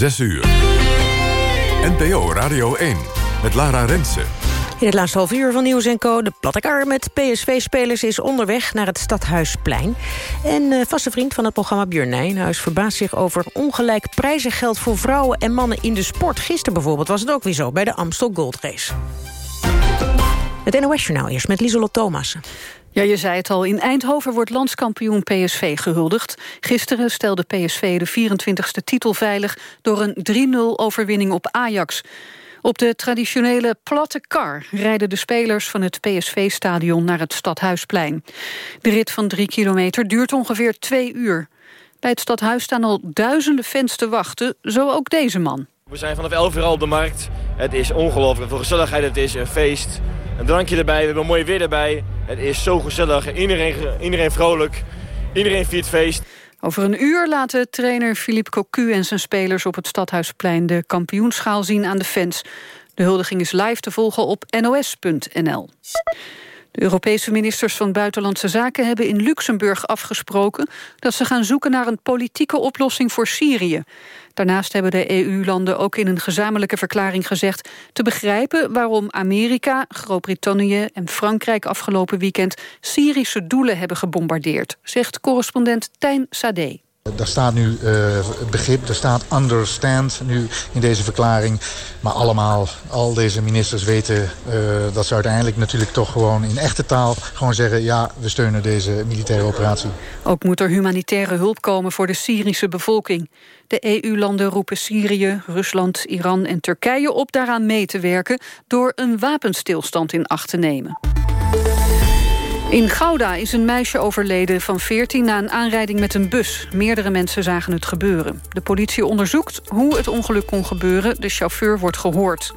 6 uur. NPO Radio 1 met Lara Rensen. In het laatste half uur van Nieuws Co. De platte met PSV-spelers is onderweg naar het Stadhuisplein. En uh, vaste vriend van het programma Björn Nijnhuis... verbaast zich over ongelijk prijzengeld voor vrouwen en mannen in de sport. Gisteren bijvoorbeeld was het ook weer zo bij de Amstel Gold Race. Het NOS-journaal eerst met Lieselot Thomassen. Ja, je zei het al, in Eindhoven wordt landskampioen PSV gehuldigd. Gisteren stelde PSV de 24e titel veilig... door een 3-0 overwinning op Ajax. Op de traditionele platte kar rijden de spelers van het PSV-stadion naar het Stadhuisplein. De rit van drie kilometer duurt ongeveer twee uur. Bij het Stadhuis staan al duizenden fans te wachten, zo ook deze man. We zijn vanaf 11 uur al op de markt. Het is ongelooflijk veel gezelligheid, het is een feest. Een drankje erbij, we hebben mooi weer erbij. Het is zo gezellig, iedereen, iedereen vrolijk, iedereen viert feest. Over een uur laten trainer Philippe Cocu en zijn spelers op het Stadhuisplein de kampioenschaal zien aan de fans. De huldiging is live te volgen op nos.nl. De Europese ministers van Buitenlandse Zaken hebben in Luxemburg afgesproken dat ze gaan zoeken naar een politieke oplossing voor Syrië. Daarnaast hebben de EU-landen ook in een gezamenlijke verklaring gezegd... te begrijpen waarom Amerika, Groot-Brittannië en Frankrijk... afgelopen weekend Syrische doelen hebben gebombardeerd... zegt correspondent Tijn Sade. Daar staat nu uh, begrip, er staat understand nu in deze verklaring. Maar allemaal, al deze ministers weten uh, dat ze uiteindelijk natuurlijk toch gewoon in echte taal gewoon zeggen... ja, we steunen deze militaire operatie. Ook moet er humanitaire hulp komen voor de Syrische bevolking. De EU-landen roepen Syrië, Rusland, Iran en Turkije op daaraan mee te werken... door een wapenstilstand in acht te nemen. In Gouda is een meisje overleden van 14 na een aanrijding met een bus. Meerdere mensen zagen het gebeuren. De politie onderzoekt hoe het ongeluk kon gebeuren. De chauffeur wordt gehoord.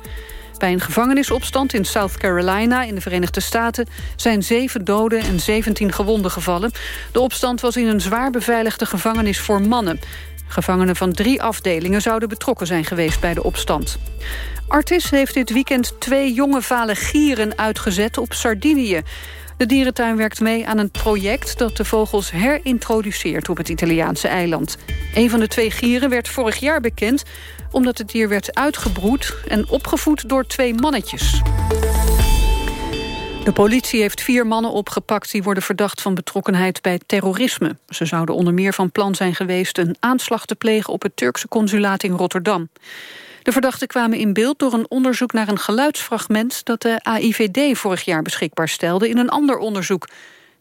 Bij een gevangenisopstand in South Carolina in de Verenigde Staten... zijn zeven doden en 17 gewonden gevallen. De opstand was in een zwaar beveiligde gevangenis voor mannen. Gevangenen van drie afdelingen zouden betrokken zijn geweest bij de opstand. Artis heeft dit weekend twee jonge vale gieren uitgezet op Sardinië. De dierentuin werkt mee aan een project dat de vogels herintroduceert op het Italiaanse eiland. Een van de twee gieren werd vorig jaar bekend omdat het dier werd uitgebroed en opgevoed door twee mannetjes. De politie heeft vier mannen opgepakt die worden verdacht van betrokkenheid bij terrorisme. Ze zouden onder meer van plan zijn geweest een aanslag te plegen op het Turkse consulaat in Rotterdam. De verdachten kwamen in beeld door een onderzoek naar een geluidsfragment... dat de AIVD vorig jaar beschikbaar stelde in een ander onderzoek.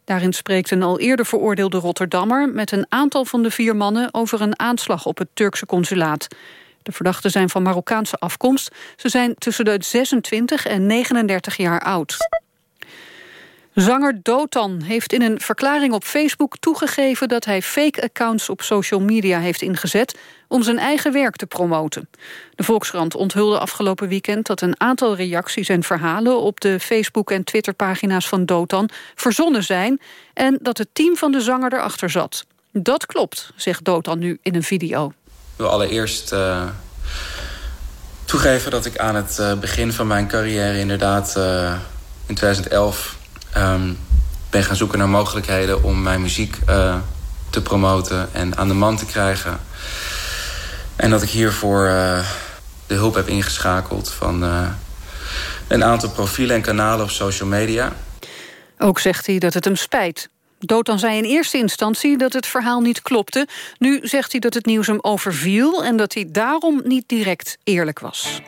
Daarin spreekt een al eerder veroordeelde Rotterdammer... met een aantal van de vier mannen over een aanslag op het Turkse consulaat. De verdachten zijn van Marokkaanse afkomst. Ze zijn tussen de 26 en 39 jaar oud. Zanger Dotan heeft in een verklaring op Facebook toegegeven... dat hij fake-accounts op social media heeft ingezet... om zijn eigen werk te promoten. De Volkskrant onthulde afgelopen weekend... dat een aantal reacties en verhalen op de Facebook- en Twitterpagina's van Dotan... verzonnen zijn en dat het team van de zanger erachter zat. Dat klopt, zegt Dotan nu in een video. Allereerst uh, toegeven dat ik aan het uh, begin van mijn carrière... inderdaad uh, in 2011 um, ben gaan zoeken naar mogelijkheden om mijn muziek uh, te promoten en aan de man te krijgen. En dat ik hiervoor uh, de hulp heb ingeschakeld van uh, een aantal profielen en kanalen op social media. Ook zegt hij dat het hem spijt. Dotan zei in eerste instantie dat het verhaal niet klopte. Nu zegt hij dat het nieuws hem overviel... en dat hij daarom niet direct eerlijk was.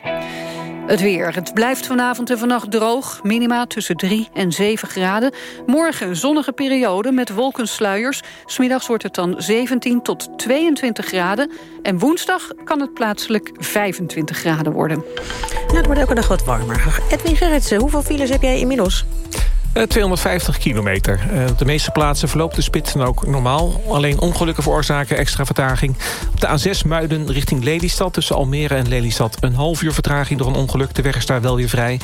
Het weer. Het blijft vanavond en vannacht droog. Minima tussen 3 en 7 graden. Morgen zonnige periode met wolkensluiers. Smiddags wordt het dan 17 tot 22 graden. En woensdag kan het plaatselijk 25 graden worden. Ja, het wordt elke dag wat warmer. Edwin Gerritsen, hoeveel files heb jij inmiddels? 250 eh, kilometer. Uh, op de meeste plaatsen verloopt de spits dan ook normaal. Alleen ongelukken veroorzaken extra vertraging. Op de A6 Muiden richting Lelystad. Tussen Almere en Lelystad een half uur vertraging door een ongeluk. De weg is daar wel weer vrij.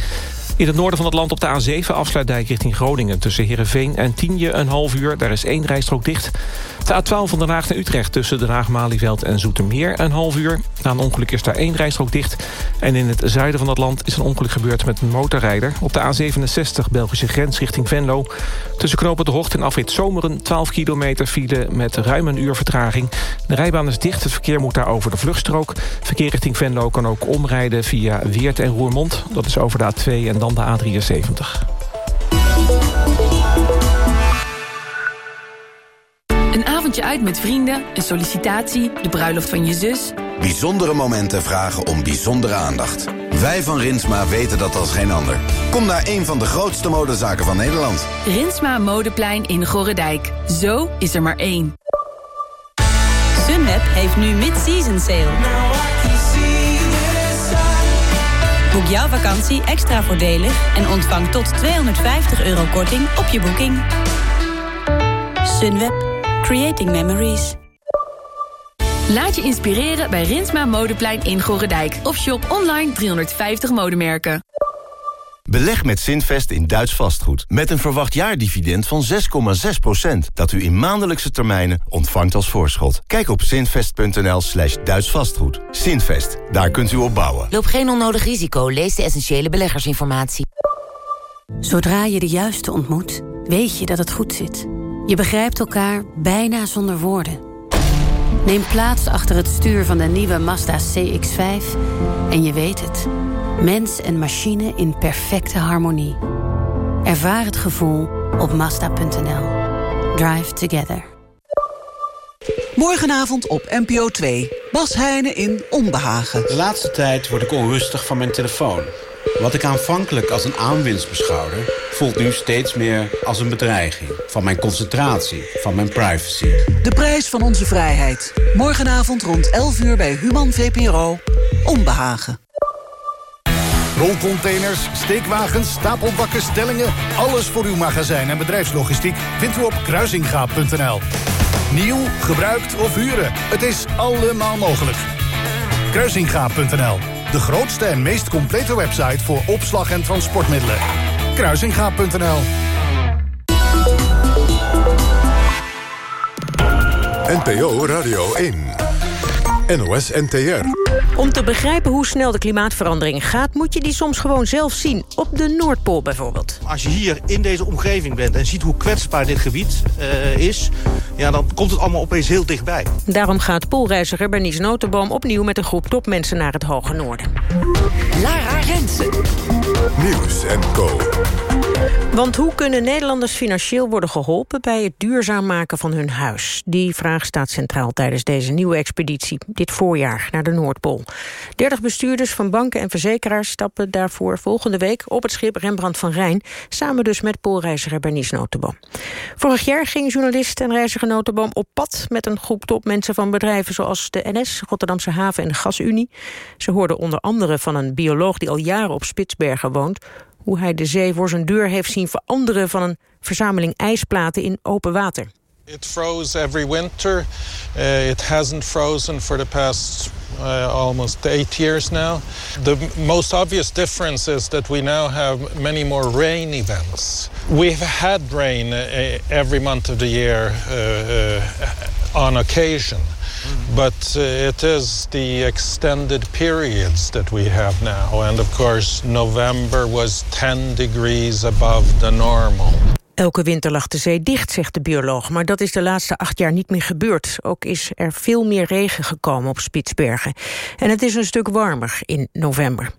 In het noorden van het land op de A7 afsluitdijk richting Groningen... tussen Heerenveen en Tienje een half uur. Daar is één rijstrook dicht. De A12 van Den Haag naar Utrecht tussen Den Haag-Malieveld en Zoetermeer een half uur. Na een ongeluk is daar één rijstrook dicht. En in het zuiden van het land is een ongeluk gebeurd met een motorrijder. Op de A67 Belgische grens richting Venlo. Tussen Knopen de Hocht en Afrit Zomeren 12 kilometer file met ruim een uur vertraging. De rijbaan is dicht, het verkeer moet daar over de vluchtstrook. Verkeer richting Venlo kan ook omrijden via Weert en Roermond. Dat is over de A2 en dan de A73. Avondje uit met vrienden, een sollicitatie, de bruiloft van je zus. Bijzondere momenten vragen om bijzondere aandacht. Wij van Rinsma weten dat als geen ander. Kom naar een van de grootste modezaken van Nederland. Rinsma Modeplein in Gorredijk. Zo is er maar één. Sunweb heeft nu mid-season sale. Boek jouw vakantie extra voordelig en ontvang tot 250 euro korting op je boeking. Sunweb. Creating Memories. Laat je inspireren bij Rinsma Modeplein in Gorredijk. Of shop online 350 modemerken. Beleg met Zinvest in Duits vastgoed. Met een verwacht jaardividend van 6,6%. Dat u in maandelijkse termijnen ontvangt als voorschot. Kijk op zinvest.nl slash Duits vastgoed. Zinvest, daar kunt u op bouwen. Loop geen onnodig risico. Lees de essentiële beleggersinformatie. Zodra je de juiste ontmoet, weet je dat het goed zit. Je begrijpt elkaar bijna zonder woorden. Neem plaats achter het stuur van de nieuwe Mazda CX-5 en je weet het. Mens en machine in perfecte harmonie. Ervaar het gevoel op Mazda.nl. Drive together. Morgenavond op NPO 2. Bas Heijnen in Onbehagen. De laatste tijd word ik onrustig van mijn telefoon. Wat ik aanvankelijk als een aanwinst beschouwde... voelt nu steeds meer als een bedreiging. Van mijn concentratie, van mijn privacy. De prijs van onze vrijheid. Morgenavond rond 11 uur bij Human VPRO. Onbehagen. Rolcontainers, steekwagens, stapelbakken, stellingen... alles voor uw magazijn en bedrijfslogistiek vindt u op kruisingaap.nl. Nieuw, gebruikt of huren, het is allemaal mogelijk. Kruisingaap.nl, de grootste en meest complete website... voor opslag en transportmiddelen. Kruisingaap.nl NPO Radio 1. NOS NTR. Om te begrijpen hoe snel de klimaatverandering gaat... moet je die soms gewoon zelf zien. Op de Noordpool bijvoorbeeld. Als je hier in deze omgeving bent en ziet hoe kwetsbaar dit gebied uh, is... Ja, dan komt het allemaal opeens heel dichtbij. Daarom gaat poolreiziger Bernice Notenboom opnieuw... met een groep topmensen naar het Hoge Noorden. Lara Rensen. Nieuws en Co. Want hoe kunnen Nederlanders financieel worden geholpen... bij het duurzaam maken van hun huis? Die vraag staat centraal tijdens deze nieuwe expeditie... dit voorjaar naar de Noordpool. 30 bestuurders van banken en verzekeraars... stappen daarvoor volgende week op het schip Rembrandt van Rijn... samen dus met poolreiziger Bernice Notenboom. Vorig jaar ging journalist en reiziger Notenboom op pad... met een groep topmensen van bedrijven zoals de NS, Rotterdamse Haven en de Gasunie. Ze hoorden onder andere van een bioloog die al jaren op Spitsbergen woont hoe hij de zee voor zijn deur heeft zien veranderen van een verzameling ijsplaten in open water. It froze every winter. Uh, it hasn't frozen for the past uh, almost eight years now. The most obvious difference is that we now have many more rain events. We've had rain uh, every month of the year uh, uh, on occasion. But uh, it is the extended periods that we have now. And of course, November was 10 degrees above the normal. Elke winter lag de zee dicht, zegt de bioloog. Maar dat is de laatste acht jaar niet meer gebeurd. Ook is er veel meer regen gekomen op Spitsbergen. En het is een stuk warmer in november.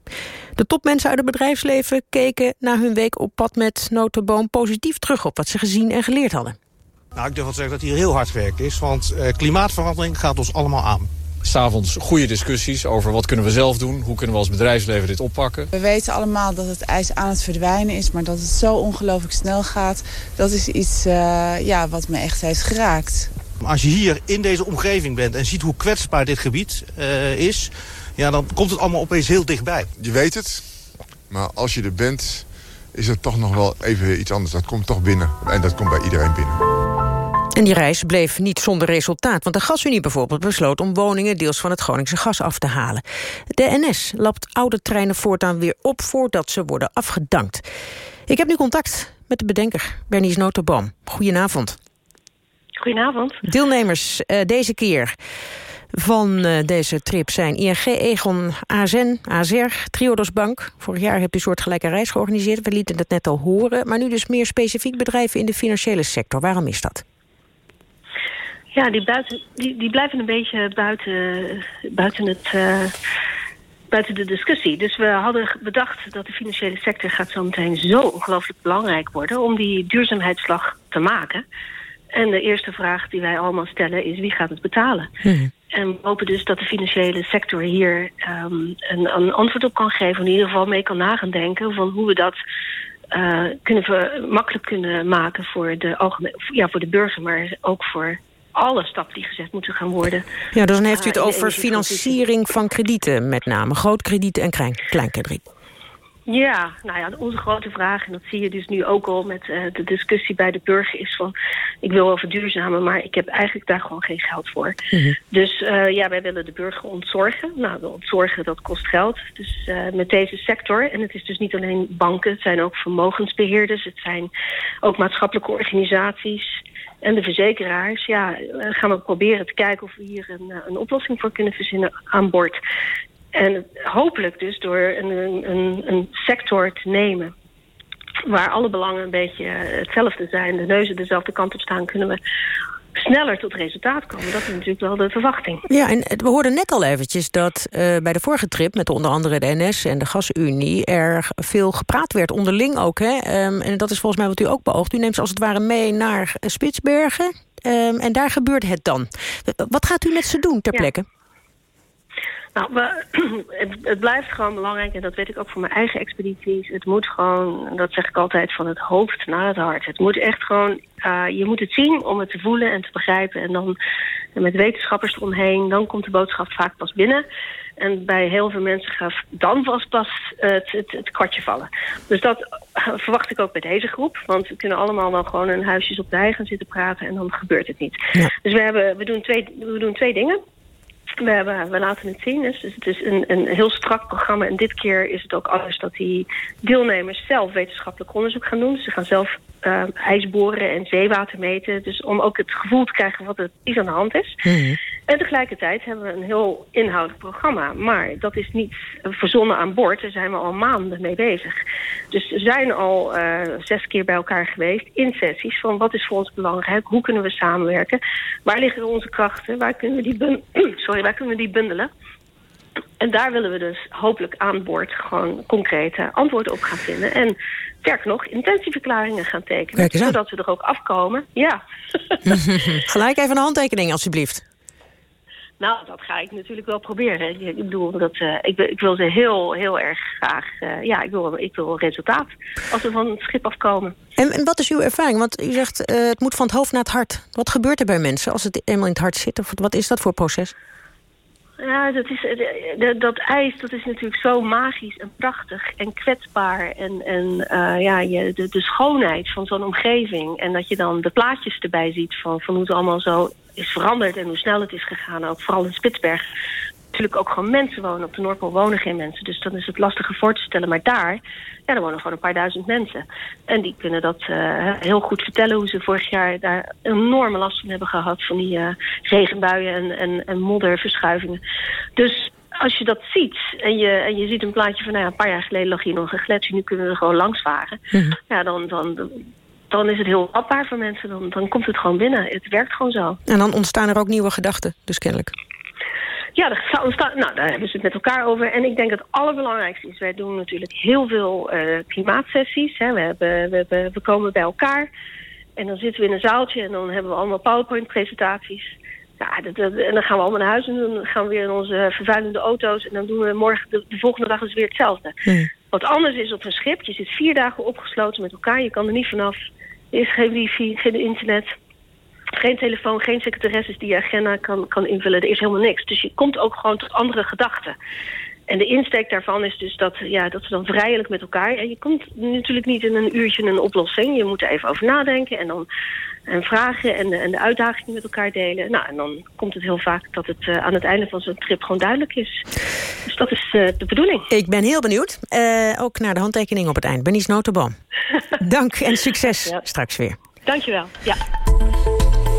De topmensen uit het bedrijfsleven keken na hun week op pad met Notenboom... positief terug op wat ze gezien en geleerd hadden. Nou, ik durf wel te zeggen dat hier heel hard werk is. Want eh, klimaatverandering gaat ons allemaal aan. S'avonds goede discussies over wat kunnen we zelf doen. Hoe kunnen we als bedrijfsleven dit oppakken. We weten allemaal dat het ijs aan het verdwijnen is. Maar dat het zo ongelooflijk snel gaat. Dat is iets uh, ja, wat me echt heeft geraakt. Als je hier in deze omgeving bent en ziet hoe kwetsbaar dit gebied uh, is. Ja, dan komt het allemaal opeens heel dichtbij. Je weet het. Maar als je er bent is het toch nog wel even iets anders. Dat komt toch binnen. En dat komt bij iedereen binnen. En die reis bleef niet zonder resultaat, want de Gasunie bijvoorbeeld besloot om woningen deels van het Groningse gas af te halen. De NS lapt oude treinen voortaan weer op voordat ze worden afgedankt. Ik heb nu contact met de bedenker, Bernice Notenboom. Goedenavond. Goedenavond. Deelnemers uh, deze keer van uh, deze trip zijn ING, Egon, AZN, AZR, Triodos Bank. Vorig jaar hebt u een soortgelijke reis georganiseerd. We lieten het net al horen. Maar nu dus meer specifiek bedrijven in de financiële sector. Waarom is dat? Ja, die, buiten, die, die blijven een beetje buiten, buiten, het, uh, buiten de discussie. Dus we hadden bedacht dat de financiële sector gaat zo meteen zo ongelooflijk belangrijk worden... om die duurzaamheidsslag te maken. En de eerste vraag die wij allemaal stellen is wie gaat het betalen? Hmm. En we hopen dus dat de financiële sector hier um, een, een, antwoord op kan geven. In ieder geval mee kan nagaan denken van hoe we dat uh, kunnen we makkelijk kunnen maken voor de, algemeen, ja, voor de burger, maar ook voor alle stappen die gezet moeten gaan worden. Ja, dus dan heeft u het uh, over financiering van kredieten met name. Groot kredieten en klein, klein krediet. Ja, nou ja, onze grote vraag, en dat zie je dus nu ook al met uh, de discussie bij de burger, is van ik wil wel verduurzamen, maar ik heb eigenlijk daar gewoon geen geld voor. Mm -hmm. Dus uh, ja, wij willen de burger ontzorgen. Nou, de ontzorgen dat kost geld. Dus uh, met deze sector, en het is dus niet alleen banken, het zijn ook vermogensbeheerders, het zijn ook maatschappelijke organisaties en de verzekeraars, ja, gaan we proberen te kijken of we hier een, een oplossing voor kunnen verzinnen aan boord. En hopelijk dus door een, een, een sector te nemen waar alle belangen een beetje hetzelfde zijn, de neuzen dezelfde kant op staan, kunnen we sneller tot resultaat komen. Dat is natuurlijk wel de verwachting. Ja, en we hoorden net al eventjes dat uh, bij de vorige trip... met onder andere de NS en de Gasunie... er veel gepraat werd, onderling ook. Hè? Um, en dat is volgens mij wat u ook beoogt. U neemt ze als het ware mee naar Spitsbergen. Um, en daar gebeurt het dan. Wat gaat u met ze doen ter plekke? Nou, we, het, het, blijft gewoon belangrijk, en dat weet ik ook voor mijn eigen expedities. Het moet gewoon, dat zeg ik altijd, van het hoofd naar het hart. Het moet echt gewoon, uh, je moet het zien om het te voelen en te begrijpen. En dan en met wetenschappers eromheen, dan komt de boodschap vaak pas binnen. En bij heel veel mensen gaat dan vast pas het, het, het, kwartje vallen. Dus dat verwacht ik ook bij deze groep. Want we kunnen allemaal wel gewoon in huisjes op de hei gaan zitten praten en dan gebeurt het niet. Ja. Dus we, hebben, we, doen twee, we doen twee dingen. We, we laten het zien. Dus het is een, een heel strak programma. En dit keer is het ook anders dat die deelnemers zelf wetenschappelijk onderzoek gaan doen. Dus ze gaan zelf uh, ijs boren en zeewater meten. Dus om ook het gevoel te krijgen wat er iets aan de hand is. Mm -hmm. En tegelijkertijd hebben we een heel inhoudelijk programma. Maar dat is niet verzonnen aan boord. Daar zijn we al maanden mee bezig. Dus we zijn al uh, zes keer bij elkaar geweest in sessies. Van wat is voor ons belangrijk? Hoe kunnen we samenwerken? Waar liggen onze krachten? Waar kunnen we die, Sorry, waar kunnen we die bundelen? En daar willen we dus hopelijk aan boord gewoon concrete antwoorden op gaan vinden. En sterker nog, intentieverklaringen gaan tekenen. Zodat we er ook afkomen. Ja. Gelijk even een handtekening, alsjeblieft. Nou, dat ga ik natuurlijk wel proberen. Ik bedoel, dat, uh, ik, ik, wil ze heel, heel erg graag... Uh, ja, ik wil, ik wil resultaat als we van het schip afkomen. En, en wat is uw ervaring? Want u zegt, uh, het moet van het hoofd naar het hart. Wat gebeurt er bij mensen als het eenmaal in het hart zit? Of wat is dat voor proces? Ja, dat, is, dat, dat ijs dat is natuurlijk zo magisch en prachtig en kwetsbaar. En, en uh, ja, je, de, de schoonheid van zo'n omgeving. En dat je dan de plaatjes erbij ziet van, van hoe het allemaal zo is veranderd... en hoe snel het is gegaan, ook vooral in Spitsberg. Natuurlijk ook gewoon mensen wonen. Op de Noordpool wonen geen mensen, dus dan is het lastiger voor te stellen. Maar daar, ja, er wonen gewoon een paar duizend mensen. En die kunnen dat uh, heel goed vertellen hoe ze vorig jaar daar enorme last van hebben gehad. Van die uh, regenbuien en, en, en modderverschuivingen. Dus als je dat ziet en je, en je ziet een plaatje van... Nou ja, een paar jaar geleden lag hier nog een gletsjer, nu kunnen we er gewoon langs varen. Mm -hmm. Ja, dan, dan, dan is het heel vatbaar voor mensen. Dan, dan komt het gewoon binnen. Het werkt gewoon zo. En dan ontstaan er ook nieuwe gedachten, dus kennelijk. Ja, dat nou, daar hebben ze het met elkaar over. En ik denk dat het allerbelangrijkste is... wij doen natuurlijk heel veel uh, klimaatsessies. Hè. We, hebben, we, hebben, we komen bij elkaar en dan zitten we in een zaaltje... en dan hebben we allemaal PowerPoint-presentaties. Ja, dat, dat, en dan gaan we allemaal naar huis en dan gaan we weer in onze vervuilende auto's... en dan doen we morgen, de, de volgende dag is weer hetzelfde. Hmm. Wat anders is op een schip, je zit vier dagen opgesloten met elkaar... je kan er niet vanaf, er is geen wifi, geen internet... Geen telefoon, geen secretaresses die je agenda kan, kan invullen. Er is helemaal niks. Dus je komt ook gewoon tot andere gedachten. En de insteek daarvan is dus dat, ja, dat ze dan vrijelijk met elkaar... En je komt natuurlijk niet in een uurtje een oplossing. Je moet er even over nadenken en dan en vragen en de, en de uitdagingen met elkaar delen. Nou, en dan komt het heel vaak dat het uh, aan het einde van zo'n trip gewoon duidelijk is. Dus dat is uh, de bedoeling. Ik ben heel benieuwd. Uh, ook naar de handtekening op het eind. Benies Notenboom. Dank en succes ja. straks weer. Dankjewel. Ja.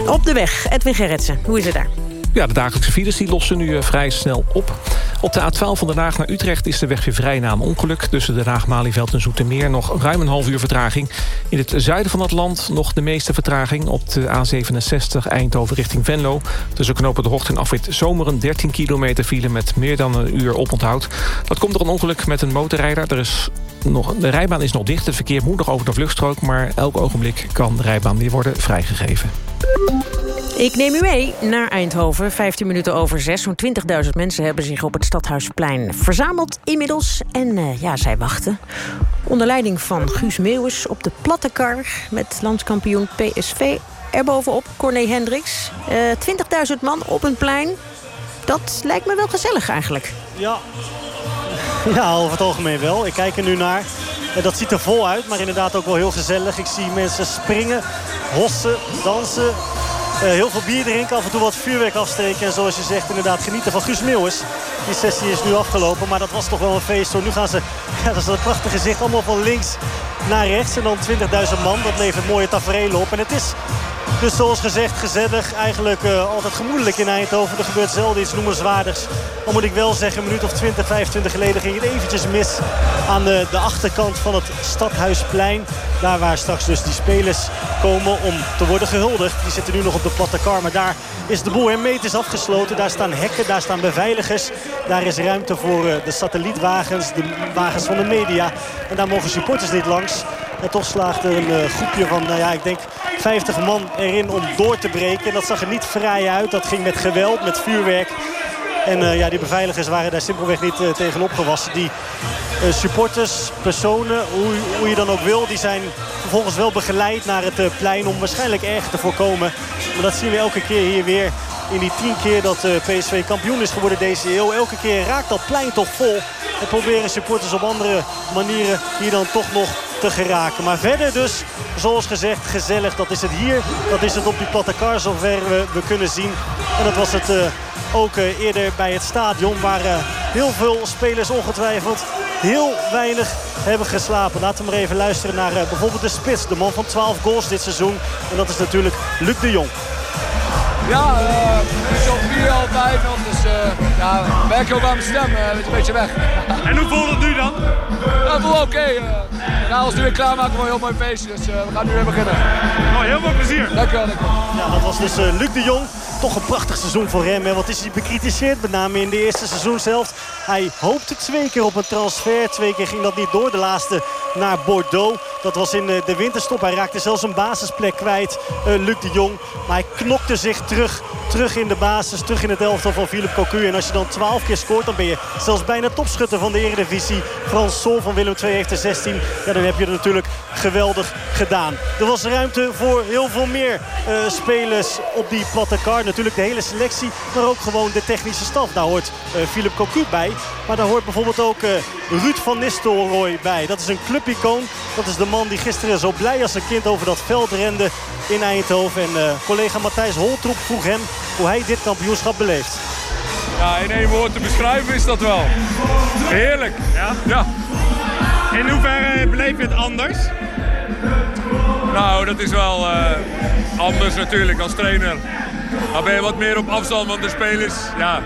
Op de weg, Edwin Gerritsen. Hoe is het daar? Ja, de dagelijkse files die lossen nu uh, vrij snel op. Op de A12 van Den Haag naar Utrecht is de weg weer vrij na een ongeluk. Tussen Den Haag, Malieveld en Zoetermeer nog ruim een half uur vertraging. In het zuiden van het land nog de meeste vertraging. Op de A67 Eindhoven richting Venlo. Tussen knopen de Hocht en afwit Zomeren 13 kilometer file... met meer dan een uur oponthoud. Dat komt door een ongeluk met een motorrijder. Er is nog, de rijbaan is nog dicht. Het verkeer moet nog over de vluchtstrook... maar elk ogenblik kan de rijbaan weer worden vrijgegeven. Ik neem u mee naar Eindhoven. 15 minuten over 6. Zo'n 20.000 mensen hebben zich op het Stadhuisplein verzameld inmiddels. En uh, ja, zij wachten. Onder leiding van Guus Meeuwis op de platte kar... met landskampioen PSV erbovenop, Corné Hendricks. Uh, 20.000 man op een plein. Dat lijkt me wel gezellig eigenlijk. Ja. Ja, over het algemeen wel. Ik kijk er nu naar. Dat ziet er vol uit, maar inderdaad ook wel heel gezellig. Ik zie mensen springen, hossen, dansen. Uh, heel veel bier drinken, af en toe wat vuurwerk afsteken. En zoals je zegt, inderdaad genieten van Guus Meeuwis. Die sessie is nu afgelopen, maar dat was toch wel een feest. Nu gaan ze, ja, dat is een prachtig gezicht, allemaal van links naar rechts. En dan 20.000 man, dat levert mooie tafereelen op. En het is dus zoals gezegd gezellig. Eigenlijk uh, altijd gemoedelijk in Eindhoven. Er gebeurt zelden iets noemenswaardigs. Dan moet ik wel zeggen, een minuut of 20, 25 geleden ging het eventjes mis. Aan de, de achterkant van het Stadhuisplein. Daar waar straks dus die spelers komen om te worden gehuldigd. Die zitten nu nog op de platte kar. Maar daar is de boel hermetisch afgesloten. Daar staan hekken, daar staan beveiligers. Daar is ruimte voor uh, de satellietwagens, de wagens van de media. En daar mogen supporters niet langs. En toch slaagt er een uh, groepje van, nou ja, ik denk 50 man erin om door te breken. En dat zag er niet vrij uit. Dat ging met geweld, met vuurwerk. En uh, ja, die beveiligers waren daar simpelweg niet uh, tegen opgewassen. Die uh, supporters, personen, hoe, hoe, je dan ook wil... die zijn vervolgens wel begeleid naar het plein om waarschijnlijk erg te voorkomen. Maar dat zien we elke keer hier weer. In die tien keer dat PSV kampioen is geworden deze eeuw. Elke keer raakt dat plein toch vol. En proberen supporters op andere manieren hier dan toch nog geraken. Maar verder dus, zoals gezegd, gezellig. Dat is het hier, dat is het op die platte kar zover we, we kunnen zien. En dat was het uh, ook uh, eerder bij het stadion. Waar uh, heel veel spelers ongetwijfeld heel weinig hebben geslapen. Laten we maar even luisteren naar bijvoorbeeld de spits. De man van 12 goals dit seizoen. En dat is natuurlijk Luc de Jong. Ja, uh, vier altijd nog. Dus uh, ja, je ook aan mijn stem, uh, een beetje weg. En hoe voelt het nu dan? Ja, voel oké. Okay. we gaan ons nu weer klaarmaken voor een heel mooi feestje. Dus we gaan nu weer beginnen. Oh, heel veel plezier. Dankjewel, dankjewel. Ja, dat was dus Luc de Jong. Toch een prachtig seizoen voor hem. Hè? Wat is hij bekritiseerd, met name in de eerste seizoenshelft. Hij hoopte twee keer op een transfer. Twee keer ging dat niet door. De laatste naar Bordeaux. Dat was in de winterstop. Hij raakte zelfs een basisplek kwijt, Luc de Jong. Maar hij knokte zich terug, terug in de basis, terug in het elftal van Philip Cocu. En als je dan 12 keer scoort, dan ben je zelfs bijna topschutter van de Eredivisie. Frans Sol van Willem II heeft er 16. Ja, dan heb je het natuurlijk geweldig gedaan. Er was ruimte voor heel veel meer uh, spelers op die platte kar. Natuurlijk de hele selectie, maar ook gewoon de technische staf. Daar hoort uh, Philip Cocu bij. Maar daar hoort bijvoorbeeld ook uh, Ruud van Nistelrooy bij. Dat is een clubicoon. Dat is de man die gisteren zo blij als een kind over dat veld rende in Eindhoven. En collega Matthijs Holtroep vroeg hem hoe hij dit kampioenschap beleeft. Ja, in één woord te beschrijven is dat wel. Heerlijk. Ja? Ja. In hoeverre beleef je het anders? Nou, dat is wel uh, anders natuurlijk als trainer. Dan ben je wat meer op afstand van de spelers. Ja,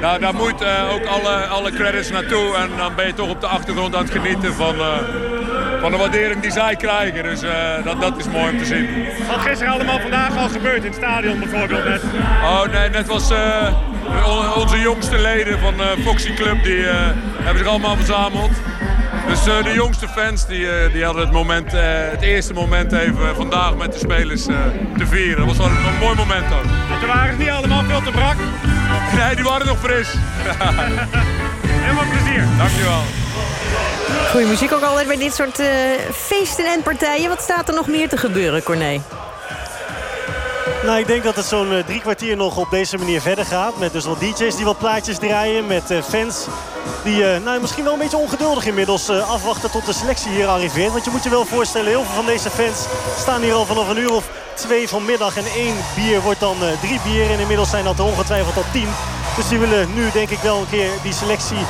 daar, daar moet uh, ook alle, alle credits naartoe. En dan ben je toch op de achtergrond aan het genieten van, uh, van de waardering die zij krijgen. Dus uh, dat, dat is mooi om te zien. Wat gisteren allemaal vandaag al gebeurd in het stadion bijvoorbeeld net? Oh nee, net was onze jongste leden van Foxy Club. Die hebben zich allemaal verzameld. Dus uh, de jongste fans die, uh, die hadden het, moment, uh, het eerste moment even vandaag met de spelers te vieren. Dat was wel een, een mooi moment ook. En toen waren ze niet allemaal veel te brak? Nee, die waren nog fris. Helemaal plezier. Dankjewel. Goeie muziek ook altijd bij dit soort feesten en partijen. Wat staat er nog meer te gebeuren, Corné? Nou, ik denk dat het zo'n uh, drie kwartier nog op deze manier verder gaat. Met dus wat DJ's die wat plaatjes draaien. Met uh, fans die uh, nou, misschien wel een beetje ongeduldig inmiddels afwachten tot de selectie hier arriveert. Want je moet je wel voorstellen, heel veel van deze fans staan hier al vanaf een uur of twee vanmiddag. En één bier wordt dan drie bier. En inmiddels zijn dat er ongetwijfeld al tien. Dus die willen nu denk ik wel een keer die selectie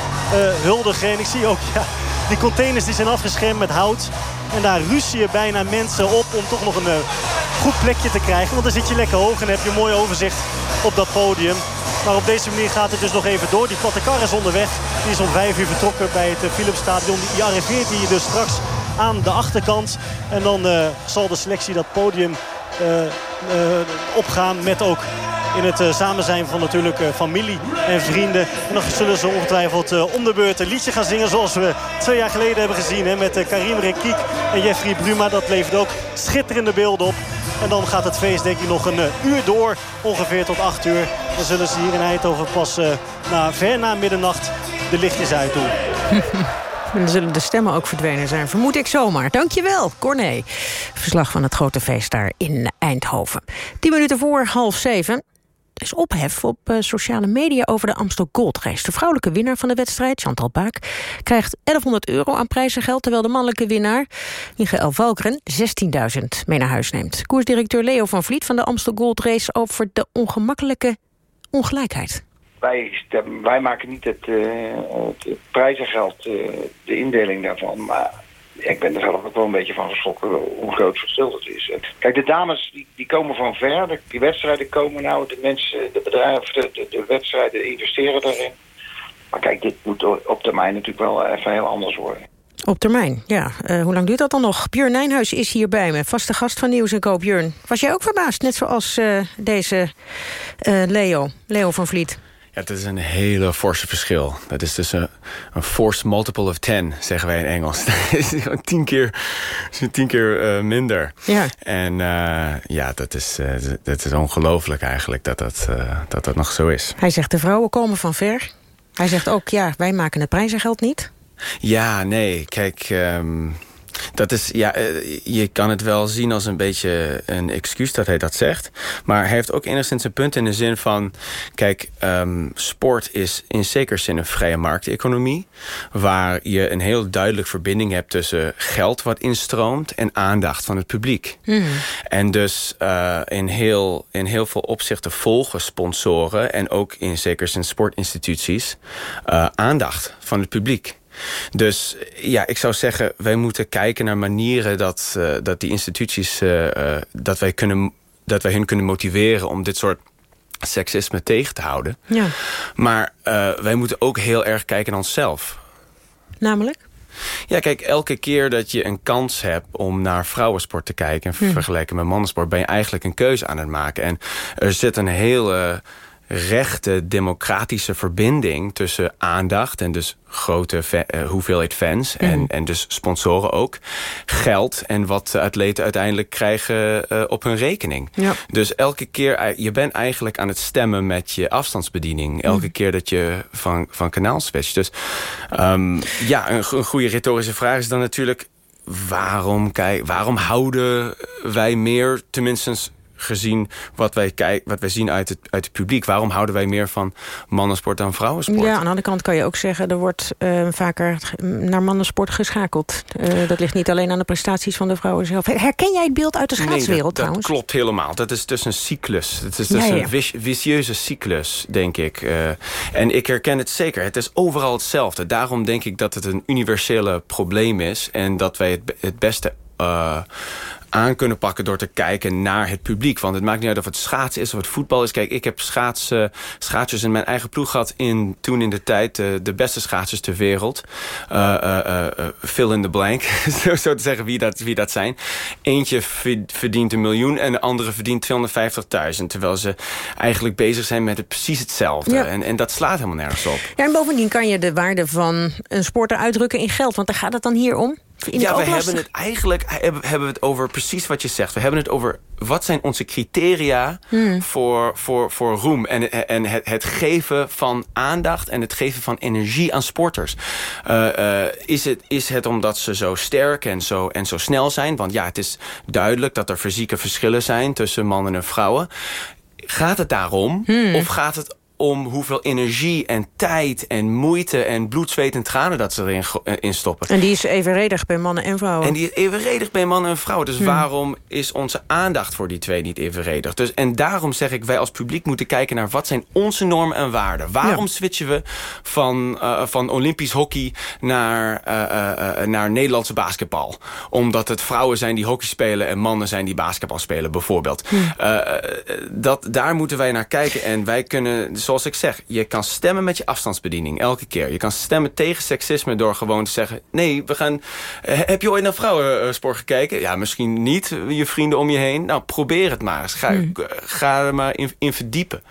huldigen. En ik zie ook ja, die containers die zijn afgeschermd met hout. En daar je bijna mensen op om toch nog een uh, goed plekje te krijgen. Want dan zit je lekker hoog en heb je een mooi overzicht op dat podium. Maar op deze manier gaat het dus nog even door. Die platte kar is onderweg. Die is om vijf uur vertrokken bij het uh, Philipsstadion. Die arriveert hier dus straks aan de achterkant. En dan uh, zal de selectie dat podium opgaan met ook in het samen zijn van natuurlijk familie en vrienden. En dan zullen ze ongetwijfeld om de beurt een liedje gaan zingen zoals we twee jaar geleden hebben gezien. Hè, met Karim Rekiek en Jeffrey Bruma. Dat levert ook schitterende beelden op. En dan gaat het feest denk ik nog een uur door. Ongeveer tot acht uur. Dan zullen ze hier in Eindhoven pas na, ver na middernacht de lichtjes uitdoen. En dan zullen de stemmen ook verdwenen zijn, vermoed ik zomaar. Dankjewel, Corné. Verslag van het grote feest daar in Eindhoven. Tien minuten voor half zeven is ophef op uh, sociale media over de Amstel Gold Race. De vrouwelijke winnaar van de wedstrijd, Chantal Baak, krijgt 1100 euro aan prijzengeld... terwijl de mannelijke winnaar, Michael Valkren, 16.000 mee naar huis neemt. Koersdirecteur Leo van Vliet van de Amstel Gold Race... over de ongemakkelijke ongelijkheid. Wij, wij maken niet het, uh, prijzengeld, uh, de indeling daarvan... maar ik ben er zelf ook wel een beetje van geschrokken hoe groot verschil dat is. Kijk, de dames die, die komen van ver. Die wedstrijden komen nou, de mensen, de bedrijven, de, de, de wedstrijden investeren daarin. Maar kijk, dit moet op termijn natuurlijk wel even heel anders worden. Op termijn, ja. Uh, hoe lang duurt dat dan nog? Björn Nijnhuis is hier bij me, vaste gast van Nieuws en Koop. Björn, was jij ook verbaasd, net zoals uh, deze uh, Leo, Leo van Vliet? Ja, het is een hele forse verschil. Dat is dus een, een force multiple of 10, zeggen wij in Engels. Dat is tien keer, tien keer uh, minder. Ja. En uh, ja, dat is, uh, dat is ongelooflijk eigenlijk dat dat, dat dat nog zo is. Hij zegt de vrouwen komen van ver. Hij zegt ook, ja, wij maken het prijzengeld niet. Ja, nee, kijk... Um, dat is, ja, eh, je kan het wel zien als een beetje een excuus dat hij dat zegt. Maar hij heeft ook enigszins een punt in de zin van... kijk, um, sport is in zekere zin een vrije markteconomie... waar je een heel duidelijk verbinding hebt tussen geld wat instroomt... en aandacht van het publiek. Mm. En dus uh, in, heel, in heel veel opzichten volgen sponsoren... en ook in zekere zin sportinstituties uh, aandacht van het publiek. Dus ja, ik zou zeggen, wij moeten kijken naar manieren dat, uh, dat die instituties, uh, uh, dat, wij kunnen, dat wij hun kunnen motiveren om dit soort seksisme tegen te houden. Ja. Maar wij moeten ook heel erg kijken naar onszelf. Namelijk? Ja, kijk, elke keer dat je een kans hebt om naar vrouwensport te kijken... en hm. vergelijken met mannensport, ben je eigenlijk een keuze aan het maken. En er zit een hele rechte democratische verbinding tussen aandacht... en dus grote uh, hoeveelheid fans en, mm. en dus sponsoren ook... geld en wat atleten uiteindelijk krijgen uh, op hun rekening. Ja. Dus elke keer, je bent eigenlijk aan het stemmen met je afstandsbediening. Elke mm. keer dat je van, van kanaal switcht. Dus um, ja, een, een goede retorische vraag is dan natuurlijk... waarom, kijk, waarom houden wij meer, tenminste gezien wat wij, kijk, wat wij zien uit het, uit het publiek. Waarom houden wij meer van mannensport dan vrouwensport? Ja, aan de andere kant kan je ook zeggen... er wordt uh, vaker naar mannensport geschakeld. Uh, dat ligt niet alleen aan de prestaties van de vrouwen zelf. Herken jij het beeld uit de schaatswereld nee, dat, trouwens? dat klopt helemaal. Dat is dus een cyclus. Het is dus ja, ja. een vicieuze cyclus, denk ik. Uh, en ik herken het zeker. Het is overal hetzelfde. Daarom denk ik dat het een universele probleem is... en dat wij het, het beste aan kunnen pakken door te kijken naar het publiek. Want het maakt niet uit of het schaatsen is of het voetbal is. Kijk, ik heb schaatsen, schaatsers in mijn eigen ploeg gehad... In, toen in de tijd de, de beste schaatsers ter wereld. Uh, uh, uh, fill in the blank, zo te zeggen wie dat, wie dat zijn. Eentje verdient een miljoen en de andere verdient 250.000. Terwijl ze eigenlijk bezig zijn met het precies hetzelfde. Ja. En, en dat slaat helemaal nergens op. Ja, en bovendien kan je de waarde van een sporter uitdrukken in geld. Want daar gaat het dan hier om. Vind ja, we hebben het eigenlijk hebben, hebben we het over precies wat je zegt. We hebben het over wat zijn onze criteria Hmm. voor, voor, voor roem. En, en het, het geven van aandacht en het geven van energie aan sporters. Uh, uh, is, het, is het omdat ze zo sterk en zo, en zo snel zijn? Want ja, het is duidelijk dat er fysieke verschillen zijn tussen mannen en vrouwen. Gaat het daarom? Hmm. Of gaat het om hoeveel energie en tijd en moeite en bloed, zweet en tranen dat ze erin eh, in stoppen. En die is evenredig bij mannen en vrouwen. En die is evenredig bij mannen en vrouwen. Dus Hmm. waarom is onze aandacht voor die twee niet evenredig? Dus, en daarom zeg ik, wij als publiek moeten kijken naar wat zijn onze normen en waarden. Waarom Ja. switchen we van, uh, van Olympisch hockey naar, uh, uh, naar Nederlandse basketbal? Omdat het vrouwen zijn die hockey spelen en mannen zijn die basketbal spelen, bijvoorbeeld. Hmm. dat, daar moeten wij naar kijken. En wij kunnen, zoals ik zeg, je kan stemmen met je afstandsbediening elke keer. Je kan stemmen tegen seksisme door gewoon te zeggen... nee, we gaan... eh, heb je ooit naar vrouwensport gekeken? Ja, misschien niet, je vrienden om je heen. Nou, probeer het maar eens. Ga, Hmm. ga er maar in, in verdiepen.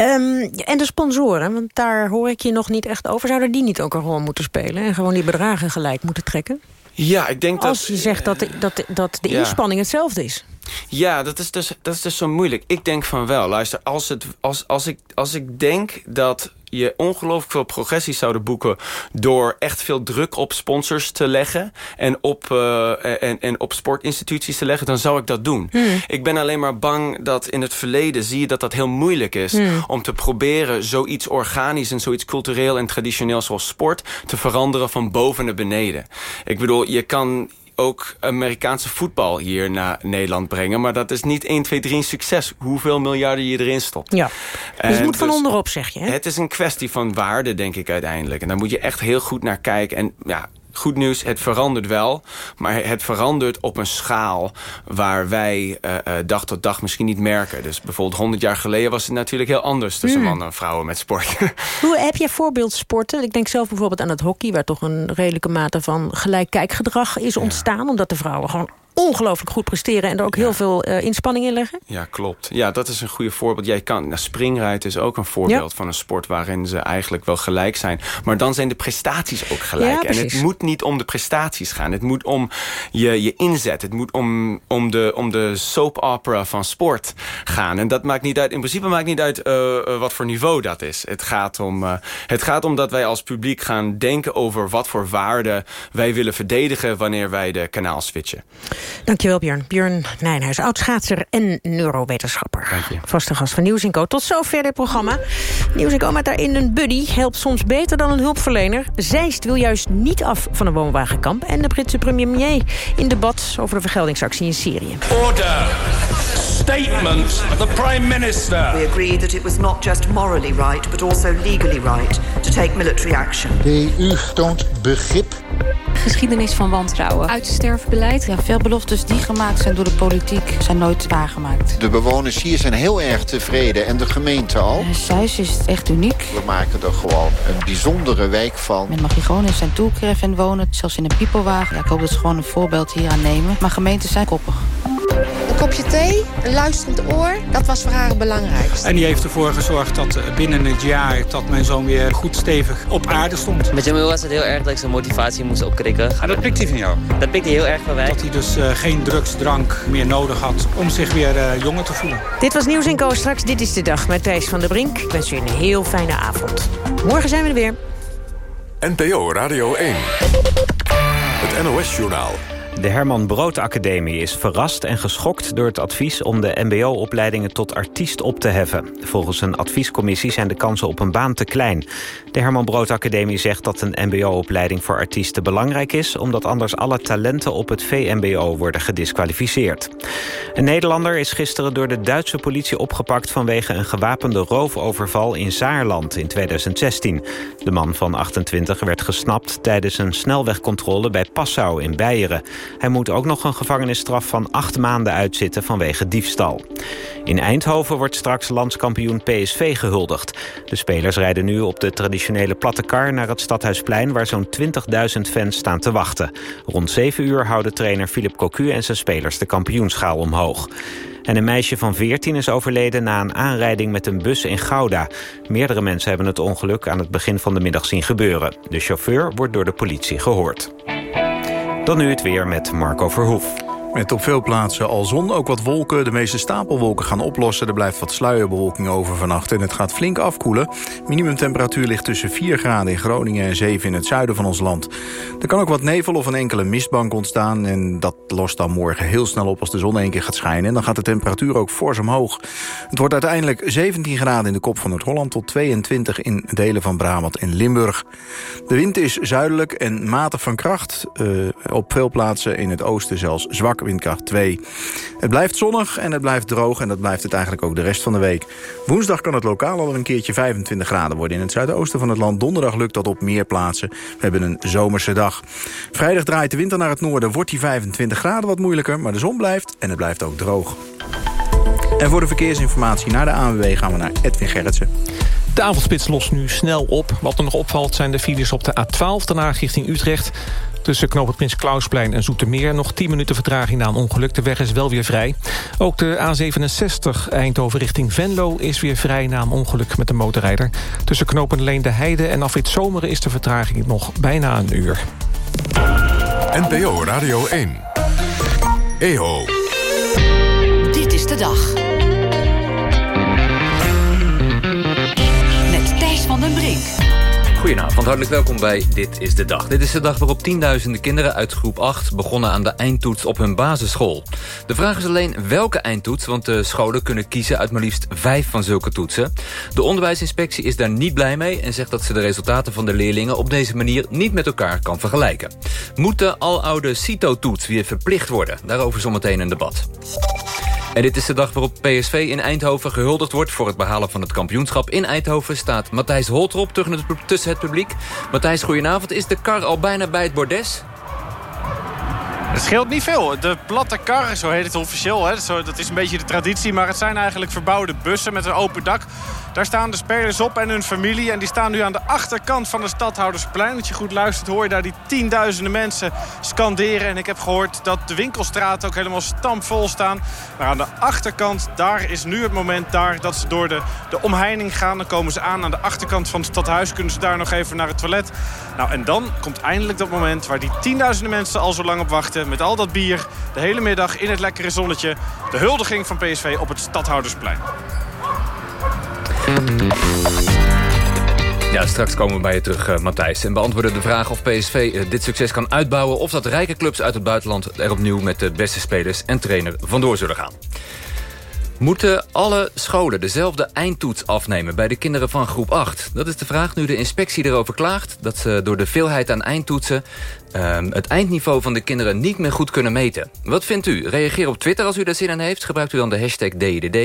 Um, en de sponsoren, want daar hoor ik je nog niet echt over. Zouden die niet ook een rol moeten spelen? En gewoon die bedragen gelijk moeten trekken? Ja, ik denk dat... Als je zegt dat de, dat, dat de Ja. inspanning hetzelfde is. Ja, dat is, dus, dat is dus zo moeilijk. Ik denk van wel. Luister, als, het, als, als, ik, als ik denk dat je ongelooflijk veel progressies zouden boeken... door echt veel druk op sponsors te leggen... en op, uh, en, en op sportinstituties te leggen, dan zou ik dat doen. Hmm. Ik ben alleen maar bang dat in het verleden zie je dat dat heel moeilijk is... Hmm. om te proberen zoiets organisch en zoiets cultureel en traditioneel zoals sport... te veranderen van boven naar beneden. Ik bedoel, je kan ook Amerikaanse voetbal hier naar Nederland brengen. Maar dat is niet 1, 2, 3 een succes. Hoeveel miljarden je erin stopt. Ja. Dus het moet van dus onderop, zeg je. Hè? Het is een kwestie van waarde, denk ik uiteindelijk. En daar moet je echt heel goed naar kijken. En ja, goed nieuws, het verandert wel. Maar het verandert op een schaal waar wij uh, uh, dag tot dag misschien niet merken. Dus bijvoorbeeld 100 jaar geleden was het natuurlijk heel anders... tussen Hmm. mannen en vrouwen met sport. Hoe heb jij voorbeeldsporten? Ik denk zelf bijvoorbeeld aan het hockey... waar toch een redelijke mate van gelijk kijkgedrag is ontstaan... omdat de vrouwen gewoon ongelooflijk goed presteren... en er ook heel veel uh, inspanning in leggen? Ja, klopt. Ja, dat is een goede voorbeeld. Jij kan, nou, springruiten is ook een voorbeeld Ja. van een sport... waarin ze eigenlijk wel gelijk zijn. Maar dan zijn de prestaties ook gelijk. Ja, en het moet niet om de prestaties gaan. Het moet om je, je inzet. Het moet om, om, de, om de soap opera van sport gaan. En dat maakt niet uit. In principe maakt niet uit uh, uh, wat voor niveau dat is. Het gaat, om, uh, het gaat om dat wij als publiek gaan denken over... wat voor waarden wij willen verdedigen... wanneer wij de kanaal switchen. Dankjewel Björn. Björn Nijnhuis, oud-schaatser en neurowetenschapper. Dank je. Vaste gast van Nieuws Co. Tot zover dit programma. Nieuws Co met daarin een buddy helpt soms beter dan een hulpverlener. Zeist wil juist niet af van een woonwagenkamp. En de Britse premier in debat over de vergeldingsactie in Syrië. Order. Statement. The Prime Minister. We agreed that it was not just morally right, but also legally right to take military action. De EU toont begrip. Geschiedenis van wantrouwen. Uitsterfbeleid. Ja, veel beloftes die gemaakt zijn door de politiek zijn nooit waargemaakt. De bewoners hier zijn heel erg tevreden en de gemeente al. Zeus is echt uniek. We maken er gewoon een bijzondere wijk van. Men mag hier gewoon in zijn toecaravan wonen, zelfs in een piepelwagen. Ja, ik hoop dat ze gewoon een voorbeeld hier aan nemen. Maar gemeenten zijn koppig. Een kopje thee, een luisterend oor, dat was voor haar het belangrijkste. En die heeft ervoor gezorgd dat binnen het jaar dat mijn zoon weer goed stevig op aarde stond. Met Jamil was het heel erg dat ik zijn motivatie moest opkrikken. En dat pikt hij van jou? Dat pikt hij heel erg van mij. Dat hij dus uh, geen drugs, drank meer nodig had om zich weer uh, jonger te voelen. Dit was Nieuws in Co. Straks Dit is de Dag met Thijs van der Brink. Ik wens u een heel fijne avond. Morgen zijn we er weer. NPO Radio 1. Het NOS-journaal. De Herman Brood Academie is verrast en geschokt door het advies om de mbo-opleidingen tot artiest op te heffen. Volgens een adviescommissie zijn de kansen op een baan te klein. De Herman Brood Academie zegt dat een mbo-opleiding voor artiesten belangrijk is... omdat anders alle talenten op het VMBO worden gedisqualificeerd. Een Nederlander is gisteren door de Duitse politie opgepakt... vanwege een gewapende roofoverval in Zaarland in 2016. De man van 28 werd gesnapt tijdens een snelwegcontrole bij Passau in Beieren. Hij moet ook nog een gevangenisstraf van acht maanden uitzitten vanwege diefstal. In Eindhoven wordt straks landskampioen PSV gehuldigd. De spelers rijden nu op de traditionele platte kar naar het Stadhuisplein... waar zo'n 20.000 fans staan te wachten. Rond 7 uur houden trainer Philip Cocu en zijn spelers de kampioenschaal omhoog. En een meisje van 14 is overleden na een aanrijding met een bus in Gouda. Meerdere mensen hebben het ongeluk aan het begin van de middag zien gebeuren. De chauffeur wordt door de politie gehoord. Dan nu het weer met Marco Verhoef. Met op veel plaatsen al zon, ook wat wolken. De meeste stapelwolken gaan oplossen. Er blijft wat sluierbewolking over vannacht en het gaat flink afkoelen. Minimumtemperatuur ligt tussen 4 graden in Groningen en 7 in het zuiden van ons land. Er kan ook wat nevel of een enkele mistbank ontstaan... en dat lost dan morgen heel snel op als de zon één keer gaat schijnen. En dan gaat de temperatuur ook fors omhoog. Het wordt uiteindelijk 17 graden in de kop van Noord-Holland... tot 22 in delen van Brabant en Limburg. De wind is zuidelijk en matig van kracht. Uh, op veel plaatsen in het oosten zelfs zwak windkracht 2. Het blijft zonnig en het blijft droog en dat blijft het eigenlijk ook de rest van de week. Woensdag kan het lokaal al een keertje 25 graden worden in het zuidoosten van het land. Donderdag lukt dat op meer plaatsen. We hebben een zomerse dag. Vrijdag draait de winter naar het noorden, wordt die 25 graden wat moeilijker, maar de zon blijft en het blijft ook droog. En voor de verkeersinformatie naar de ANWB gaan we naar Edwin Gerritsen. De avondspits lost nu snel op. Wat er nog opvalt zijn de files op de A12 daarna richting Utrecht. Tussen knoop het Prins Klausplein en Zoetermeer... nog 10 minuten vertraging na een ongeluk. De weg is wel weer vrij. Ook de A67 Eindhoven richting Venlo is weer vrij... na een ongeluk met de motorrijder. Tussen knopen Leen de Heide en Afrit Zomeren... is de vertraging nog bijna een uur. NPO Radio 1. EO. Dit is de dag. Goedenavond, hartelijk welkom bij Dit is de Dag. Dit is de dag waarop tienduizenden kinderen uit groep 8... begonnen aan de eindtoets op hun basisschool. De vraag is alleen welke eindtoets... want de scholen kunnen kiezen uit maar liefst vijf van zulke toetsen. De onderwijsinspectie is daar niet blij mee... en zegt dat ze de resultaten van de leerlingen... op deze manier niet met elkaar kan vergelijken. Moet de aloude CITO-toets weer verplicht worden? Daarover zometeen een debat. En dit is de dag waarop PSV in Eindhoven gehuldigd wordt... voor het behalen van het kampioenschap. In Eindhoven staat Matthijs Holtrop tussen het publiek. Matthijs, goedenavond. Is de kar al bijna bij het bordes? Het scheelt niet veel. De platte kar, zo heet het officieel, hè, dat is een beetje de traditie... maar het zijn eigenlijk verbouwde bussen met een open dak... Daar staan de spelers op en hun familie. En die staan nu aan de achterkant van de Stadhoudersplein. Als je goed luistert hoor je daar die tienduizenden mensen scanderen. En ik heb gehoord dat de winkelstraten ook helemaal stampvol staan. Maar aan de achterkant, daar is nu het moment daar dat ze door de, de omheining gaan. Dan komen ze aan aan de achterkant van het stadhuis. Kunnen ze daar nog even naar het toilet. Nou, en dan komt eindelijk dat moment waar die tienduizenden mensen al zo lang op wachten. Met al dat bier, de hele middag in het lekkere zonnetje. De huldiging van PSV op het Stadhoudersplein. Ja, straks komen we bij je terug, uh, Matthijs. En beantwoorden de vraag of PSV uh, dit succes kan uitbouwen... of dat rijke clubs uit het buitenland er opnieuw met de beste spelers en trainer vandoor zullen gaan. Moeten alle scholen dezelfde eindtoets afnemen bij de kinderen van groep 8? Dat is de vraag nu de inspectie erover klaagt... dat ze door de veelheid aan eindtoetsen Ehm, het eindniveau van de kinderen niet meer goed kunnen meten. Wat vindt u? Reageer op Twitter als u daar zin in heeft. Gebruikt u dan de hashtag DDD.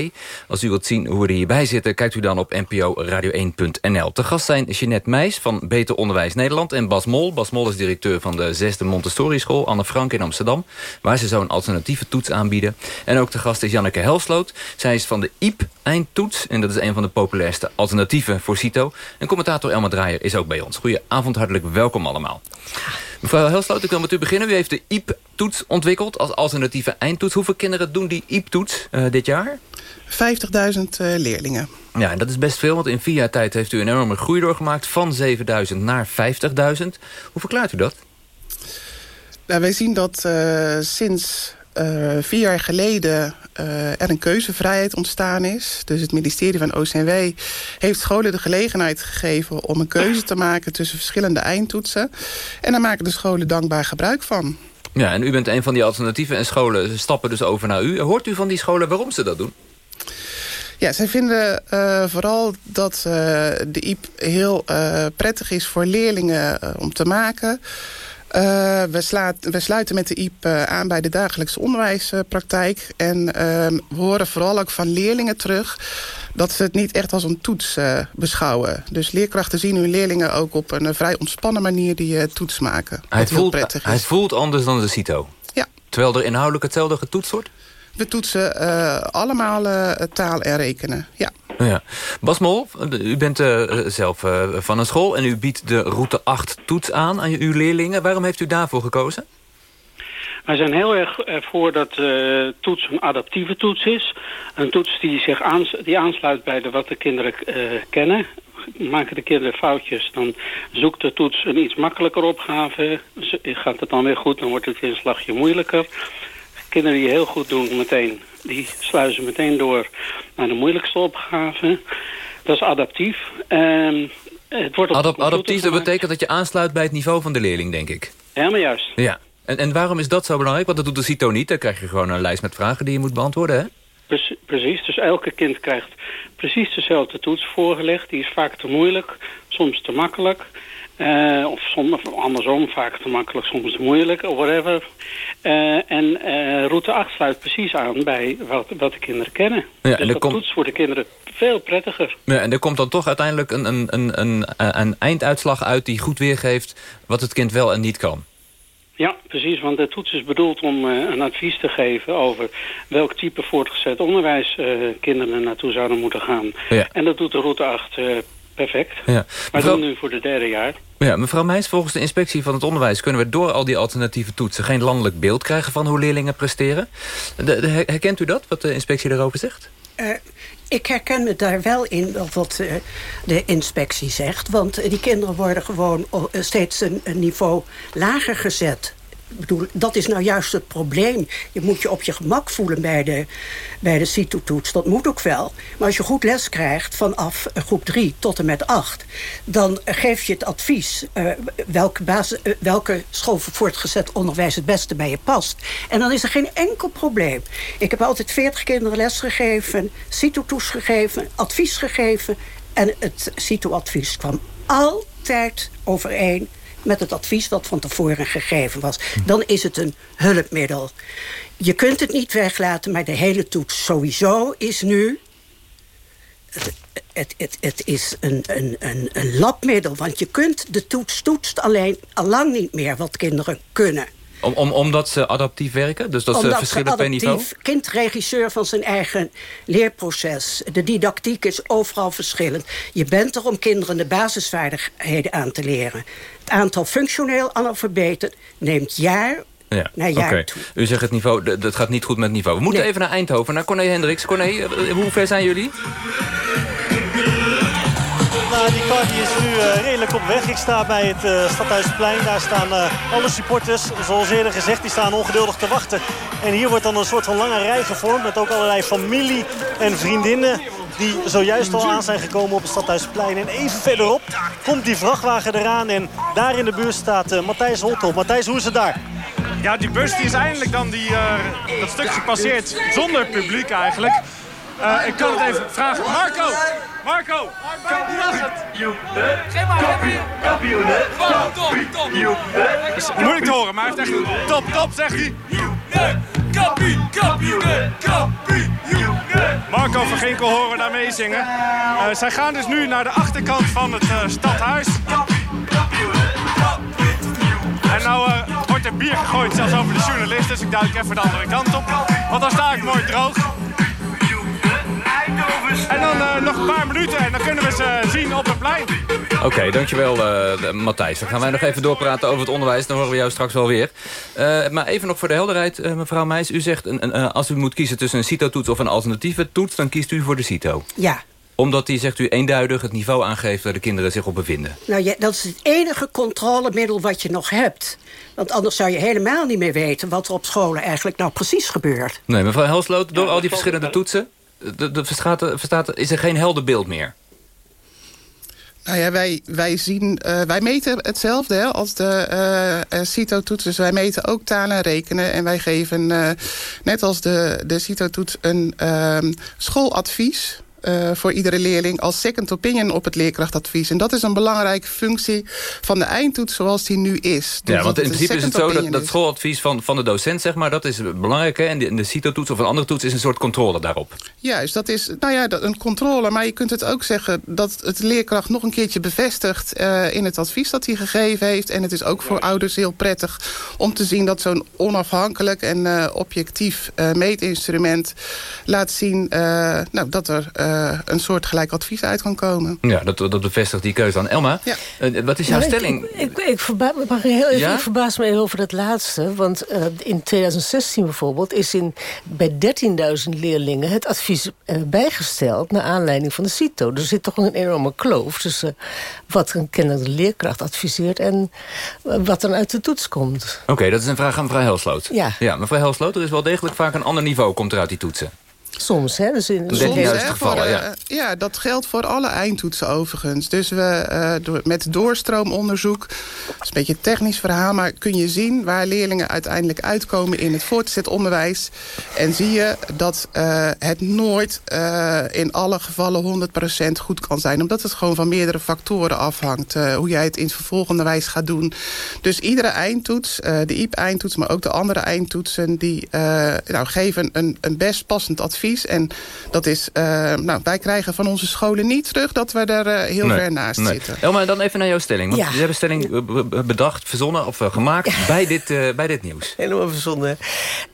Als u wilt zien hoe we er hierbij zitten... kijkt u dan op nporadio1.nl. Te gast zijn Jeanette Meijs van Beter Onderwijs Nederland... en Bas Mol. Bas Mol is directeur van de zesde Montessori School... Anne Frank in Amsterdam... waar ze zo'n alternatieve toets aanbieden. En ook te gast is Janneke Helsloot. Zij is van de IEP eindtoets. En dat is een van de populairste alternatieven voor CITO. En commentator Elma Draaier is ook bij ons. Goedenavond, hartelijk welkom allemaal. Mevrouw Helsloot, ik wil met u beginnen. U heeft de IEP-toets ontwikkeld als alternatieve eindtoets. Hoeveel kinderen doen die IEP-toets uh, dit jaar? 50.000 uh, leerlingen. Ja, en dat is best veel, want in vier jaar tijd heeft u een enorme groei doorgemaakt... van 7.000 naar 50.000. Hoe verklaart u dat? Nou, wij zien dat uh, sinds uh, vier jaar geleden uh, er een keuzevrijheid ontstaan is. Dus het ministerie van OCW heeft scholen de gelegenheid gegeven... om een keuze te maken tussen verschillende eindtoetsen. En daar maken de scholen dankbaar gebruik van. Ja, en u bent een van die alternatieven en scholen stappen dus over naar u. Hoort u van die scholen waarom ze dat doen? Ja, zij vinden uh, vooral dat uh, de IEP heel uh, prettig is voor leerlingen om te maken... Uh, we, slaat, we, sluiten met de IEP uh, aan bij de dagelijkse onderwijspraktijk. en uh, we horen vooral ook van leerlingen terug dat ze het niet echt als een toets uh, beschouwen. Dus leerkrachten zien hun leerlingen ook op een vrij ontspannen manier die toets maken. Hij voelt, hij voelt anders dan de CITO? Ja. Terwijl er inhoudelijk hetzelfde getoetst wordt? We toetsen allemaal taal en rekenen, ja. Ja. Bas Mol, u bent uh, zelf uh, van een school en u biedt de route 8 toets aan aan uw leerlingen. Waarom heeft u daarvoor gekozen? Wij zijn heel erg voor dat uh, toets een adaptieve toets is. Een toets die zich aans die aansluit bij de, wat de kinderen kennen. maken de kinderen foutjes, dan zoekt de toets een iets makkelijker opgave. Gaat het dan weer goed, dan wordt het weer een slagje moeilijker. Kinderen die heel goed doen meteen, die sluizen meteen door naar de moeilijkste opgave. Dat is adaptief. En het wordt Adap adaptief, dat betekent dat je aansluit bij het niveau van de leerling, denk ik. Helemaal juist. Ja. En, en waarom is dat zo belangrijk? Want dat doet de CITO niet. Dan krijg je gewoon een lijst met vragen die je moet beantwoorden, hè? Precies, dus elke kind krijgt precies dezelfde toets voorgelegd. Die is vaak te moeilijk, soms te makkelijk. Uh, of soms andersom, vaak te makkelijk, soms te moeilijk, of whatever. Uh, en uh, route 8 sluit precies aan bij wat, wat de kinderen kennen. Ja, dus dat toets voor de kinderen veel prettiger. Ja, en er komt dan toch uiteindelijk een, een, een, een, een einduitslag uit... die goed weergeeft wat het kind wel en niet kan. Ja, precies, want de toets is bedoeld om uh, een advies te geven over welk type voortgezet onderwijs uh, kinderen naartoe zouden moeten gaan. Ja. En dat doet de route 8 uh, perfect. Ja. Maar dan nu voor de derde jaar. Ja, mevrouw Meijs, volgens de inspectie van het onderwijs... kunnen we door al die alternatieve toetsen geen landelijk beeld krijgen... van hoe leerlingen presteren. De, de, herkent u dat, wat de inspectie daarover zegt? ik herken me daar wel in wat uh, de inspectie zegt. Want die kinderen worden gewoon steeds een, een, niveau lager gezet dat is nou juist het probleem. Je moet je op je gemak voelen bij de, bij de CITO-toets. Dat moet ook wel. Maar als je goed les krijgt vanaf groep 3 tot en met 8... dan geef je het advies uh, welke, basis, uh, welke school voor voortgezet onderwijs het beste bij je past. En dan is er geen enkel probleem. Ik heb altijd 40 kinderen les gegeven, CITO-toets gegeven, advies gegeven... en het CITO-advies kwam altijd overeen met het advies wat van tevoren gegeven was. Dan is het een hulpmiddel. Je kunt het niet weglaten, maar de hele toets sowieso is nu... Het, het, het, het is een, een, een, een labmiddel, want je kunt de toets toetst alleen al lang niet meer wat kinderen kunnen. Om, om, omdat ze adaptief werken? Dus dat omdat ze verschillen per niveau? kind regisseur van zijn eigen leerproces. De didactiek is overal verschillend. Je bent er om kinderen de basisvaardigheden aan te leren. Het aantal functioneel analfabeten neemt jaar ja, naar jaar toe. U zegt het niveau, dat gaat niet goed met het niveau. We moeten even naar Eindhoven, naar Corné Hendricks. Corné, eh, hoe ver zijn jullie? Die kar die is nu uh, redelijk op weg. Ik sta bij het uh, Stadhuisplein. Daar staan uh, alle supporters, zoals eerder gezegd, die staan ongeduldig te wachten. En hier wordt dan een soort van lange rij gevormd met ook allerlei familie en vriendinnen die zojuist al aan zijn gekomen op het Stadhuisplein. En even verderop komt die vrachtwagen eraan en daar in de buurt staat Matthijs Holtop. Matthijs, hoe is het daar? Ja, die bus die is eindelijk dan die, dat stuk gepasseerd zonder publiek eigenlijk. Uh, ik kan het even vragen. Marco! Marco! Kampioen! Geef maar, kampioen! Top, top! Is moeilijk te horen, maar hij heeft echt top, top, zegt hij. Kampioen, kampioen, kampioen! Marco van Ginkel horen daar meezingen. Uh, zij gaan dus nu naar de achterkant van het uh, stadhuis. En nou wordt er bier gegooid, zelfs over de journalist. Dus ik duik even de andere kant op. Want dan sta ik mooi droog. En dan uh, nog een paar minuten en dan kunnen we ze zien op het plein. Oké, okay, dankjewel uh, Matthijs. Dan gaan wij nog even doorpraten over het onderwijs. Dan horen we jou straks wel weer. Uh, maar even nog voor de helderheid, mevrouw Meijs. U zegt, een, een, als u moet kiezen tussen een CITO-toets of een alternatieve toets... dan kiest u voor de CITO. Ja, omdat die, zegt u, eenduidig het niveau aangeeft... waar de kinderen zich op bevinden. Nou ja, dat is het enige controlemiddel wat je nog hebt. Want anders zou je helemaal niet meer weten... wat er op scholen eigenlijk nou precies gebeurt. Nee, mevrouw Helsloot, door al die verschillende toetsen de, de, verstaat, verstaat, is er geen helder beeld meer? Nou ja, wij, wij, zien, uh, wij meten hetzelfde hè, als de uh, CITO-toets. Dus wij meten ook talen en rekenen. En wij geven, net als de, de CITO-toets, een uh, schooladvies uh, voor iedere leerling als second opinion op het leerkrachtadvies. En dat is een belangrijke functie van de eindtoets zoals die nu is. Dus ja, want in principe is het zo dat, dat schooladvies van, van de docent, zeg maar, dat is belangrijk. Hè? En de, de CITO-toets of een andere toets is een soort controle daarop. Juist, dat is nou ja, een controle. Maar je kunt het ook zeggen dat het leerkracht nog een keertje bevestigt uh, in het advies dat hij gegeven heeft. En het is ook voor ouders heel prettig om te zien dat zo'n onafhankelijk en uh, objectief meetinstrument laat zien nou, dat er uh, een soort gelijk advies uit kan komen. Ja, dat, dat bevestigt die keuze dan. Elma, ja. uh, wat is jouw nou, stelling? Ik, ik, ik, verba mag heel even, ja? ik verbaas me even over dat laatste. Want uh, in 2016 bijvoorbeeld is in, bij 13.000 leerlingen het advies bijgesteld... naar aanleiding van de CITO. Er zit toch een enorme kloof tussen wat een kennende leerkracht adviseert... en wat er uit de toets komt. Oké, okay, dat is een vraag aan mevrouw Helsloot. Ja. ja. Mevrouw Helsloot, er is wel degelijk vaak een ander niveau komt er uit die toetsen. Soms, hè? Dus in, Soms, hè, gevallen, voor, ja. Uh, ja, dat geldt voor alle eindtoetsen overigens. Dus we, uh, door, met doorstroomonderzoek, dat is een beetje een technisch verhaal... maar kun je zien waar leerlingen uiteindelijk uitkomen in het voortgezet onderwijs. En zie je dat uh, het nooit in alle gevallen 100% goed kan zijn. Omdat het gewoon van meerdere factoren afhangt. hoe jij het in het vervolgonderwijs gaat doen. Dus iedere eindtoets, de IEP-eindtoets, maar ook de andere eindtoetsen... die nou, geven een, een best passend advies en dat is, uh, nou, wij krijgen van onze scholen niet terug dat we er uh, heel nee, ver naast nee. zitten. Elma, dan even naar jouw stelling. Want Ja. je hebt een stelling bedacht, verzonnen of gemaakt bij, dit, bij dit nieuws. Helemaal verzonnen.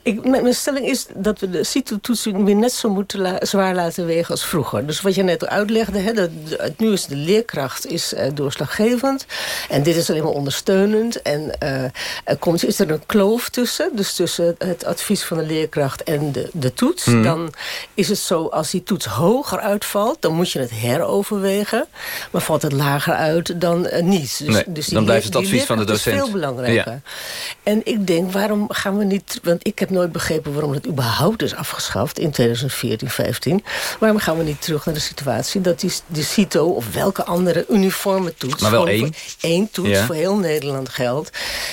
Ik, mijn mijn stelling is dat we de CITO-toetsing weer net zo moeten la zwaar laten wegen als vroeger. Dus wat je net uitlegde, hè, dat, het, nu is de leerkracht is, uh, doorslaggevend. En dit is alleen maar ondersteunend. En uh, er komt, is er een kloof tussen. Dus tussen het advies van de leerkracht en de, de toets. Mhm. Dan is het zo, als die toets hoger uitvalt... dan moet je het heroverwegen. Maar valt het lager uit, dan uh, niet. Dus, Nee, dus die dan blijft het advies van de leerkracht is docent. veel belangrijker. Ja. En ik denk, waarom gaan we niet... want ik heb nooit begrepen waarom het überhaupt is afgeschaft... in 2014, 15. Waarom gaan we niet terug naar de situatie... dat die, die CITO of welke andere uniforme toets... Maar wel één. één toets Ja. voor heel Nederland geldt.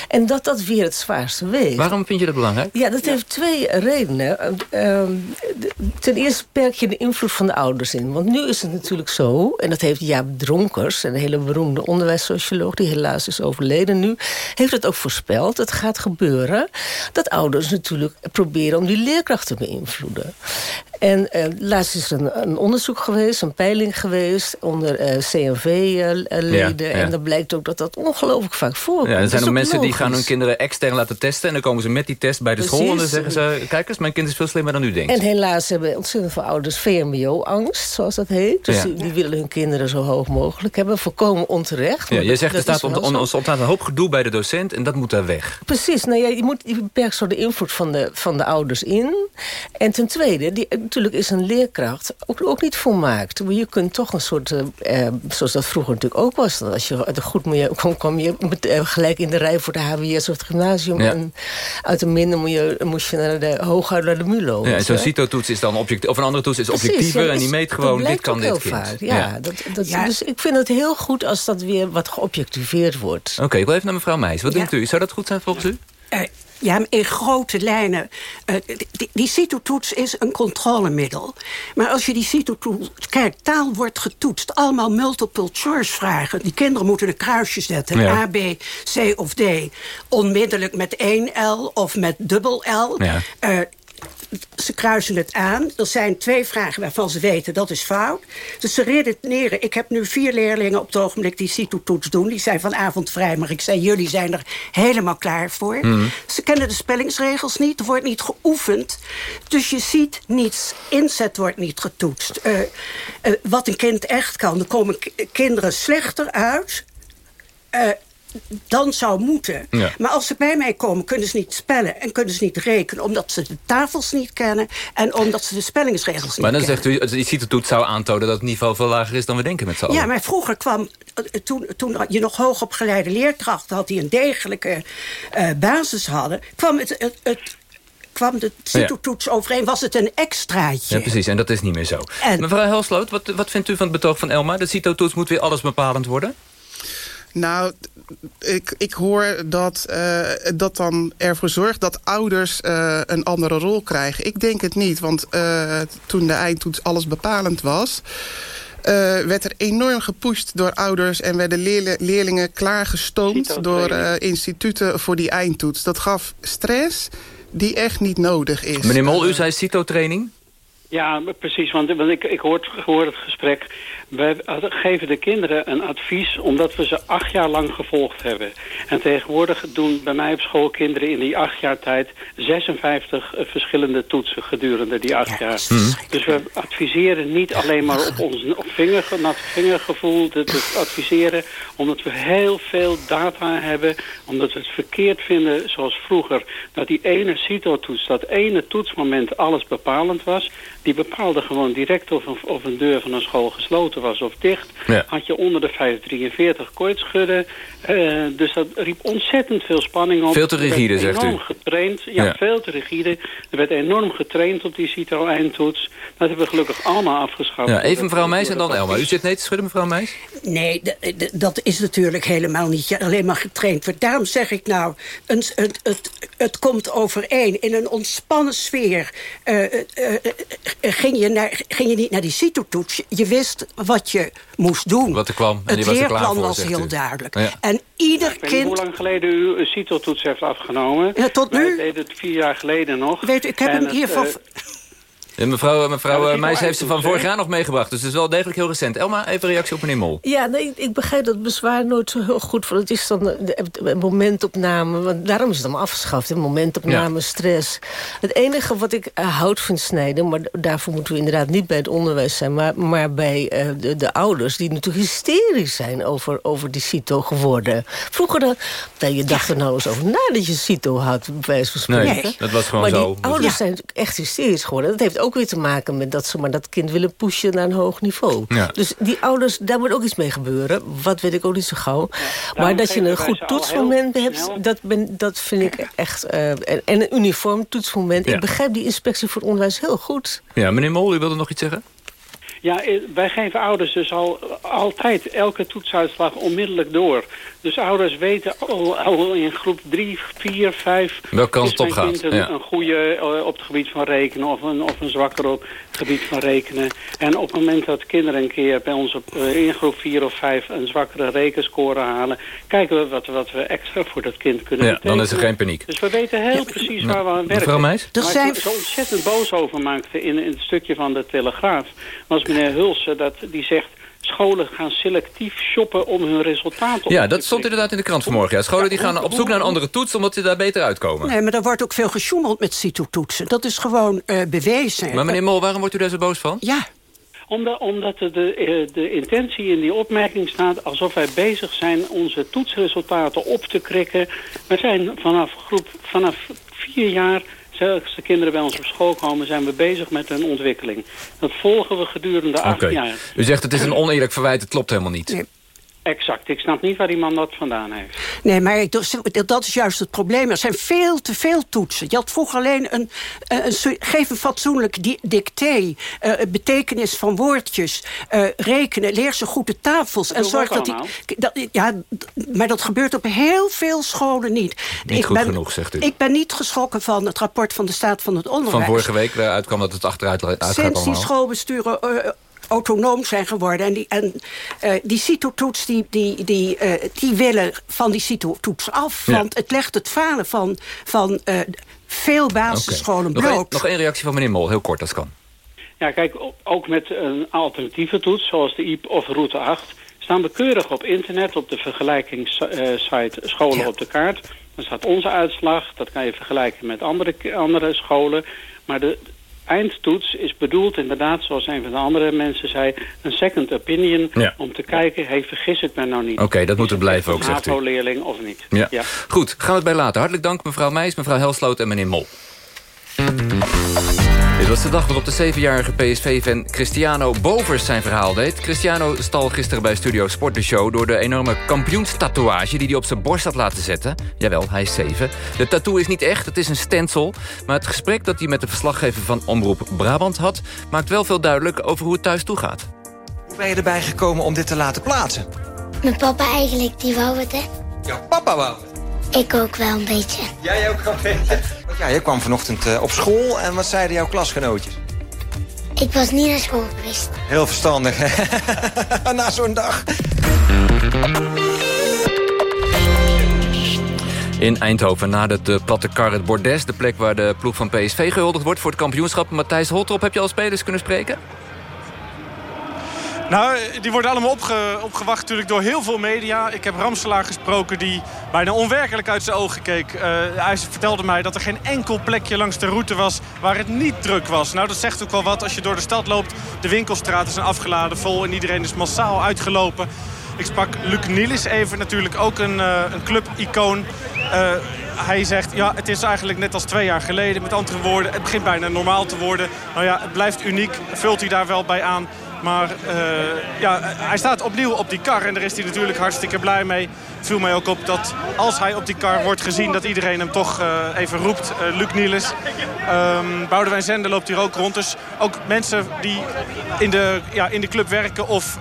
En dat dat weer het zwaarste weegt. Waarom vind je dat belangrijk? Ja, dat heeft twee redenen. Uh, um, de- ten eerste perk je de invloed van de ouders in. Want nu is het natuurlijk zo, en dat heeft Jaap Dronkers... een hele beroemde onderwijssocioloog, die helaas is overleden nu... heeft het ook voorspeld, het gaat gebeuren... dat ouders natuurlijk proberen om die leerkracht te beïnvloeden. En eh, laatst is er een, een onderzoek geweest, een peiling geweest... onder eh CNV-leden. Ja, ja. En dan blijkt ook dat dat ongelooflijk vaak voorkomt. Ja, er zijn ook mensen die gaan hun kinderen extern laten testen... en dan komen ze met die test bij de school... en dan zeggen ze, kijk eens, mijn kind is veel slimmer dan u denkt. En helaas hebben ontzettend veel ouders VMBO-angst, zoals dat heet. Dus Ja. die, die willen hun kinderen zo hoog mogelijk hebben. Volkomen onterecht. Ja, jij dat- zegt, er dat staat, is wel on, on, zo. er staat een hoop gedoe bij de docent... en dat moet daar weg. Precies, nou ja, je, moet, je beperkt zo de invloed van de, van de ouders in. En ten tweede, die, natuurlijk is een leerkracht ook, ook niet volmaakt. Maar je kunt toch een soort, eh, eh, zoals dat vroeger natuurlijk ook was... dat als je uit een goed milieu kwam, kwam je met, eh, gelijk in de rij voor de HBS of het gymnasium. Ja. En uit een minder milieu moest je naar de, hooguit naar de MULO. Ja, zo'n. CITO-toets is dan objectief... of een andere toets is Precies, objectiever... ja, en die meet gewoon, dit kan dit heel kind. vaak, Ja, Dat, dat, Dus ik vind het heel goed als dat weer wat geobjectiveerd wordt. Oké, ik wil even naar mevrouw Meijs. Wat Ja. denkt u? Zou dat goed zijn volgens u? Ja, in grote lijnen. eh, die die CITO-toets is een controlemiddel. Maar als je die CITO-toets... Kijk, taal wordt getoetst. Allemaal multiple choice vragen. Die kinderen moeten een kruisje zetten. Ja. A, B, C of D. Onmiddellijk met één L of met dubbel L. Ja. Eh, ze kruisen het aan. Er zijn twee vragen waarvan ze weten dat is fout. Dus ze redeneren. Ik heb nu vier leerlingen op het ogenblik die CITO-toets doen. Die zijn vanavond vrij, maar ik zei jullie zijn er helemaal klaar voor. Mhm. Ze kennen de spellingsregels niet. Er wordt niet geoefend. Dus je ziet niets. Inzet wordt niet getoetst. Eh, eh, wat een kind echt kan. Er komen kinderen slechter uit... eh, dan zou moeten. Ja. Maar als ze bij mij komen, kunnen ze niet spellen en kunnen ze niet rekenen... omdat ze de tafels niet kennen en omdat ze de spellingsregels niet Maar dan kennen. zegt u, die CITO-toets zou aantonen... dat het niveau veel lager is dan we denken met z'n allen. Ja, maar vroeger kwam, eh, toen, toen je nog hoogopgeleide leerkrachten had... die een degelijke eh, basis hadden, kwam het... het, het kwam de CITO-toets overeen, was het een extraatje. Ja, precies. En dat is niet meer zo. En- Mevrouw Helsloot, wat, wat vindt u van het betoog van Elma? De CITO-toets moet weer alles bepalend worden? Nou, ik, ik hoor dat uh, dat dan ervoor zorgt dat ouders uh, een andere rol krijgen. Ik denk het niet, want uh, toen de eindtoets alles bepalend was... werd er enorm gepusht door ouders... en werden leerle leerlingen klaargestoomd door instituten voor die eindtoets. Dat gaf stress die echt niet nodig is. Meneer Mol, u zei CITO-training? Ja, precies. Want, want ik, ik hoor, hoor het gesprek. Wij geven de kinderen een advies omdat we ze acht jaar lang gevolgd hebben. En tegenwoordig doen bij mij op school kinderen in die acht jaar tijd 56 verschillende toetsen gedurende die acht jaar. Dus we adviseren niet alleen maar op ons op vinger, nat vingergevoel te, te adviseren, omdat we heel veel data hebben, omdat we het verkeerd vinden zoals vroeger, dat die ene CITO-toets, dat ene toetsmoment alles bepalend was, die bepaalde gewoon direct of een, of een deur van een school gesloten was of dicht. Ja. Had je onder de 543 kooit schudden. Eh, dus dat riep ontzettend veel spanning op. Veel te werd rigide, zegt u. enorm getraind. Ja, Ja. veel te rigide. Er werd enorm getraind op die CITO-eindtoets. Dat hebben we gelukkig allemaal afgeschaft. Ja, even mevrouw Meijs en dan Elma. U zit nee te schudden, mevrouw Meijs? Nee, dat is natuurlijk helemaal niet je alleen maar getraind wordt. Daarom zeg ik nou, een, het, het, het komt overeen. In een ontspannen sfeer eh, eh, ging, je naar, ging je niet naar die CITO-toets. Je wist wat je moest doen. Wat er kwam. En het die was er klaar leerplan voor, was zegt heel u. duidelijk. Ja. En ieder Ik weet niet hoe kind... lang geleden u een CITO-toets heeft afgenomen. Ja, tot nu. deden het vier jaar geleden nog. Weet u, ik heb En hem het, hiervan... eh, Ja, mevrouw mevrouw Ja, eh, dat Meijs heeft ze van vorig jaar nog meegebracht. Dus het is wel degelijk heel recent. Elma, even reactie op meneer Mol. Ja, nee, ik begrijp dat bezwaar nooit zo heel goed. Want het is dan de, de momentopname. Want daarom is het allemaal afgeschaft. Hè? Momentopname, Ja. stress. Het enige wat ik uh, hout vind snijden... maar daarvoor moeten we inderdaad niet bij het onderwijs zijn... maar, maar bij uh, de, de, ouders die natuurlijk hysterisch zijn... over, over die CITO geworden. Vroeger dan, nou, je dacht er nou eens over na dat je CITO had... bij wijze van spreken. Nee, dat was gewoon maar zo. die ouders zijn natuurlijk echt hysterisch geworden. Dat heeft ook weer te maken met dat ze maar dat kind willen pushen naar een hoog niveau. Ja. Dus die ouders, daar moet ook iets mee gebeuren. Wat weet ik ook niet zo gauw. maar dat je een goed toetsmoment hebt, dat, ben, dat vind ik echt... uh, en, en, een uniform toetsmoment. Ja. Ik begrijp die inspectie voor onderwijs heel goed. Ja, meneer Mol, u wilde nog iets zeggen? Ja, eh, wij geven ouders dus al altijd elke toetsuitslag onmiddellijk door. Dus ouders weten al, al in groep 3, 4, 5... Welke kant het op gaat, een, ja. een goede uh, op het gebied van rekenen of een, of een zwakker op gebied van rekenen. En op het moment dat kinderen een keer bij ons op, uh, in groep 4 of 5 een zwakkere rekenscore halen... kijken we wat, wat we extra voor dat kind kunnen Ja, betekenen. dan is er geen paniek. Dus we weten heel precies waar we aan werken. Mevrouw Meijs? Waar zijn- ik me zo ontzettend boos over maakte in, in het stukje van de Telegraaf... was meneer Hulsen, dat, die zegt... scholen gaan selectief shoppen om hun resultaten Ja, op dat te stond inderdaad in de krant vanmorgen. Ja, scholen die gaan op zoek naar een andere toets... omdat ze daar beter uitkomen. Nee, maar er wordt ook veel gesjoemeld met CITO-toetsen. Dat is gewoon uh, bewezen. Maar meneer Mol, waarom wordt u daar zo boos van? Ja, Omdat, omdat de, de, de intentie in die opmerking staat... alsof wij bezig zijn onze toetsresultaten op te krikken. We zijn vanaf groep vanaf vier jaar... Als de kinderen bij ons op school komen, zijn we bezig met hun ontwikkeling. Dat volgen we gedurende acht jaar. U zegt het is een oneerlijk verwijt, het klopt helemaal niet. Nee. Exact. Ik snap niet waar die man dat vandaan heeft. Nee, maar ik, dat, dat is juist het probleem. Er zijn veel te veel toetsen. Je had vroeger alleen een... een, een geef een fatsoenlijk di dicté. Uh, betekenis van woordjes. Uh, rekenen. Leer ze goed de tafels. Dat en zorg dat die... Dat, ja, maar dat gebeurt op heel veel scholen niet. Niet ik goed ben, genoeg, zegt u. Ik ben niet geschrokken van het rapport van de staat van het onderwijs. Van vorige week waaruit kwam dat het achteruit uitgaat Sinds die schoolbesturen... Uh, autonoom zijn geworden. En die, en, uh, die CITO-toets, die, die, die, uh, die willen van die CITO-toets af. Ja. Want het legt het falen van, van uh, veel basisscholen okay. bloot. Nog, één reactie van meneer Mol, heel kort als kan. Ja, kijk, ook met een alternatieve toets, zoals de IEP of Route 8... staan we keurig op internet, op de vergelijkingssite Scholen ja. op de Kaart. Dan staat onze uitslag, dat kan je vergelijken met andere, andere scholen. Maar de, eindtoets is bedoeld inderdaad, zoals een van de andere mensen zei... een second opinion, ja. om te kijken, hey, vergis ik me nou niet. Oké, okay, dat moet het blijven ook, zegt u. Een leerling of niet. Ja. ja. Goed, gaan we het bij laten. Hartelijk dank mevrouw Meijs, mevrouw Helsloot en meneer Mol. Dit was de dag waarop de zevenjarige PSV-fan Cristiano Bovers zijn verhaal deed. Cristiano stal gisteren bij Studio Sport de show... door de enorme kampioenstatoeage die hij op zijn borst had laten zetten. Jawel, hij is zeven. De tattoo is niet echt, het is een stencil. Maar het gesprek dat hij met de verslaggever van Omroep Brabant had... maakt wel veel duidelijk over hoe het thuis toegaat. Hoe ben je erbij gekomen om dit te laten plaatsen? Mijn papa eigenlijk, die wou het, hè? Jouw papa wou het? Ik ook wel een beetje. Jij ook wel een beetje? Want ja, je kwam vanochtend uh, op school en wat zeiden jouw klasgenootjes? Ik was niet naar school geweest. Heel verstandig, hè? Na zo'n dag. In Eindhoven nadert de platte kar het bordes... de plek waar de ploeg van PSV gehuldigd wordt voor het kampioenschap. Matthijs Holtrop, heb je al spelers kunnen spreken? Nou, die worden allemaal opge, opgewacht natuurlijk door heel veel media. Ik heb Ramselaar gesproken die bijna onwerkelijk uit zijn ogen keek. Uh, hij vertelde mij dat er geen enkel plekje langs de route was waar het niet druk was. Nou, dat zegt ook wel wat als je door de stad loopt. De winkelstraten zijn afgeladen vol en iedereen is massaal uitgelopen. Ik sprak Luc Nielis even, natuurlijk ook een, uh, een club-icoon. Uh, hij zegt, ja, het is eigenlijk net als twee jaar geleden. Met andere woorden, het begint bijna normaal te worden. Nou ja, het blijft uniek. Vult hij daar wel bij aan. Maar uh, ja, hij staat opnieuw op die kar en daar is hij natuurlijk hartstikke blij mee. Het viel mij ook op dat als hij op die kar wordt gezien... dat iedereen hem toch uh, even roept, uh, Luc Nielis. Um, Boudewijn Zender loopt hier ook rond. Dus ook mensen die in de, ja, in de club werken... of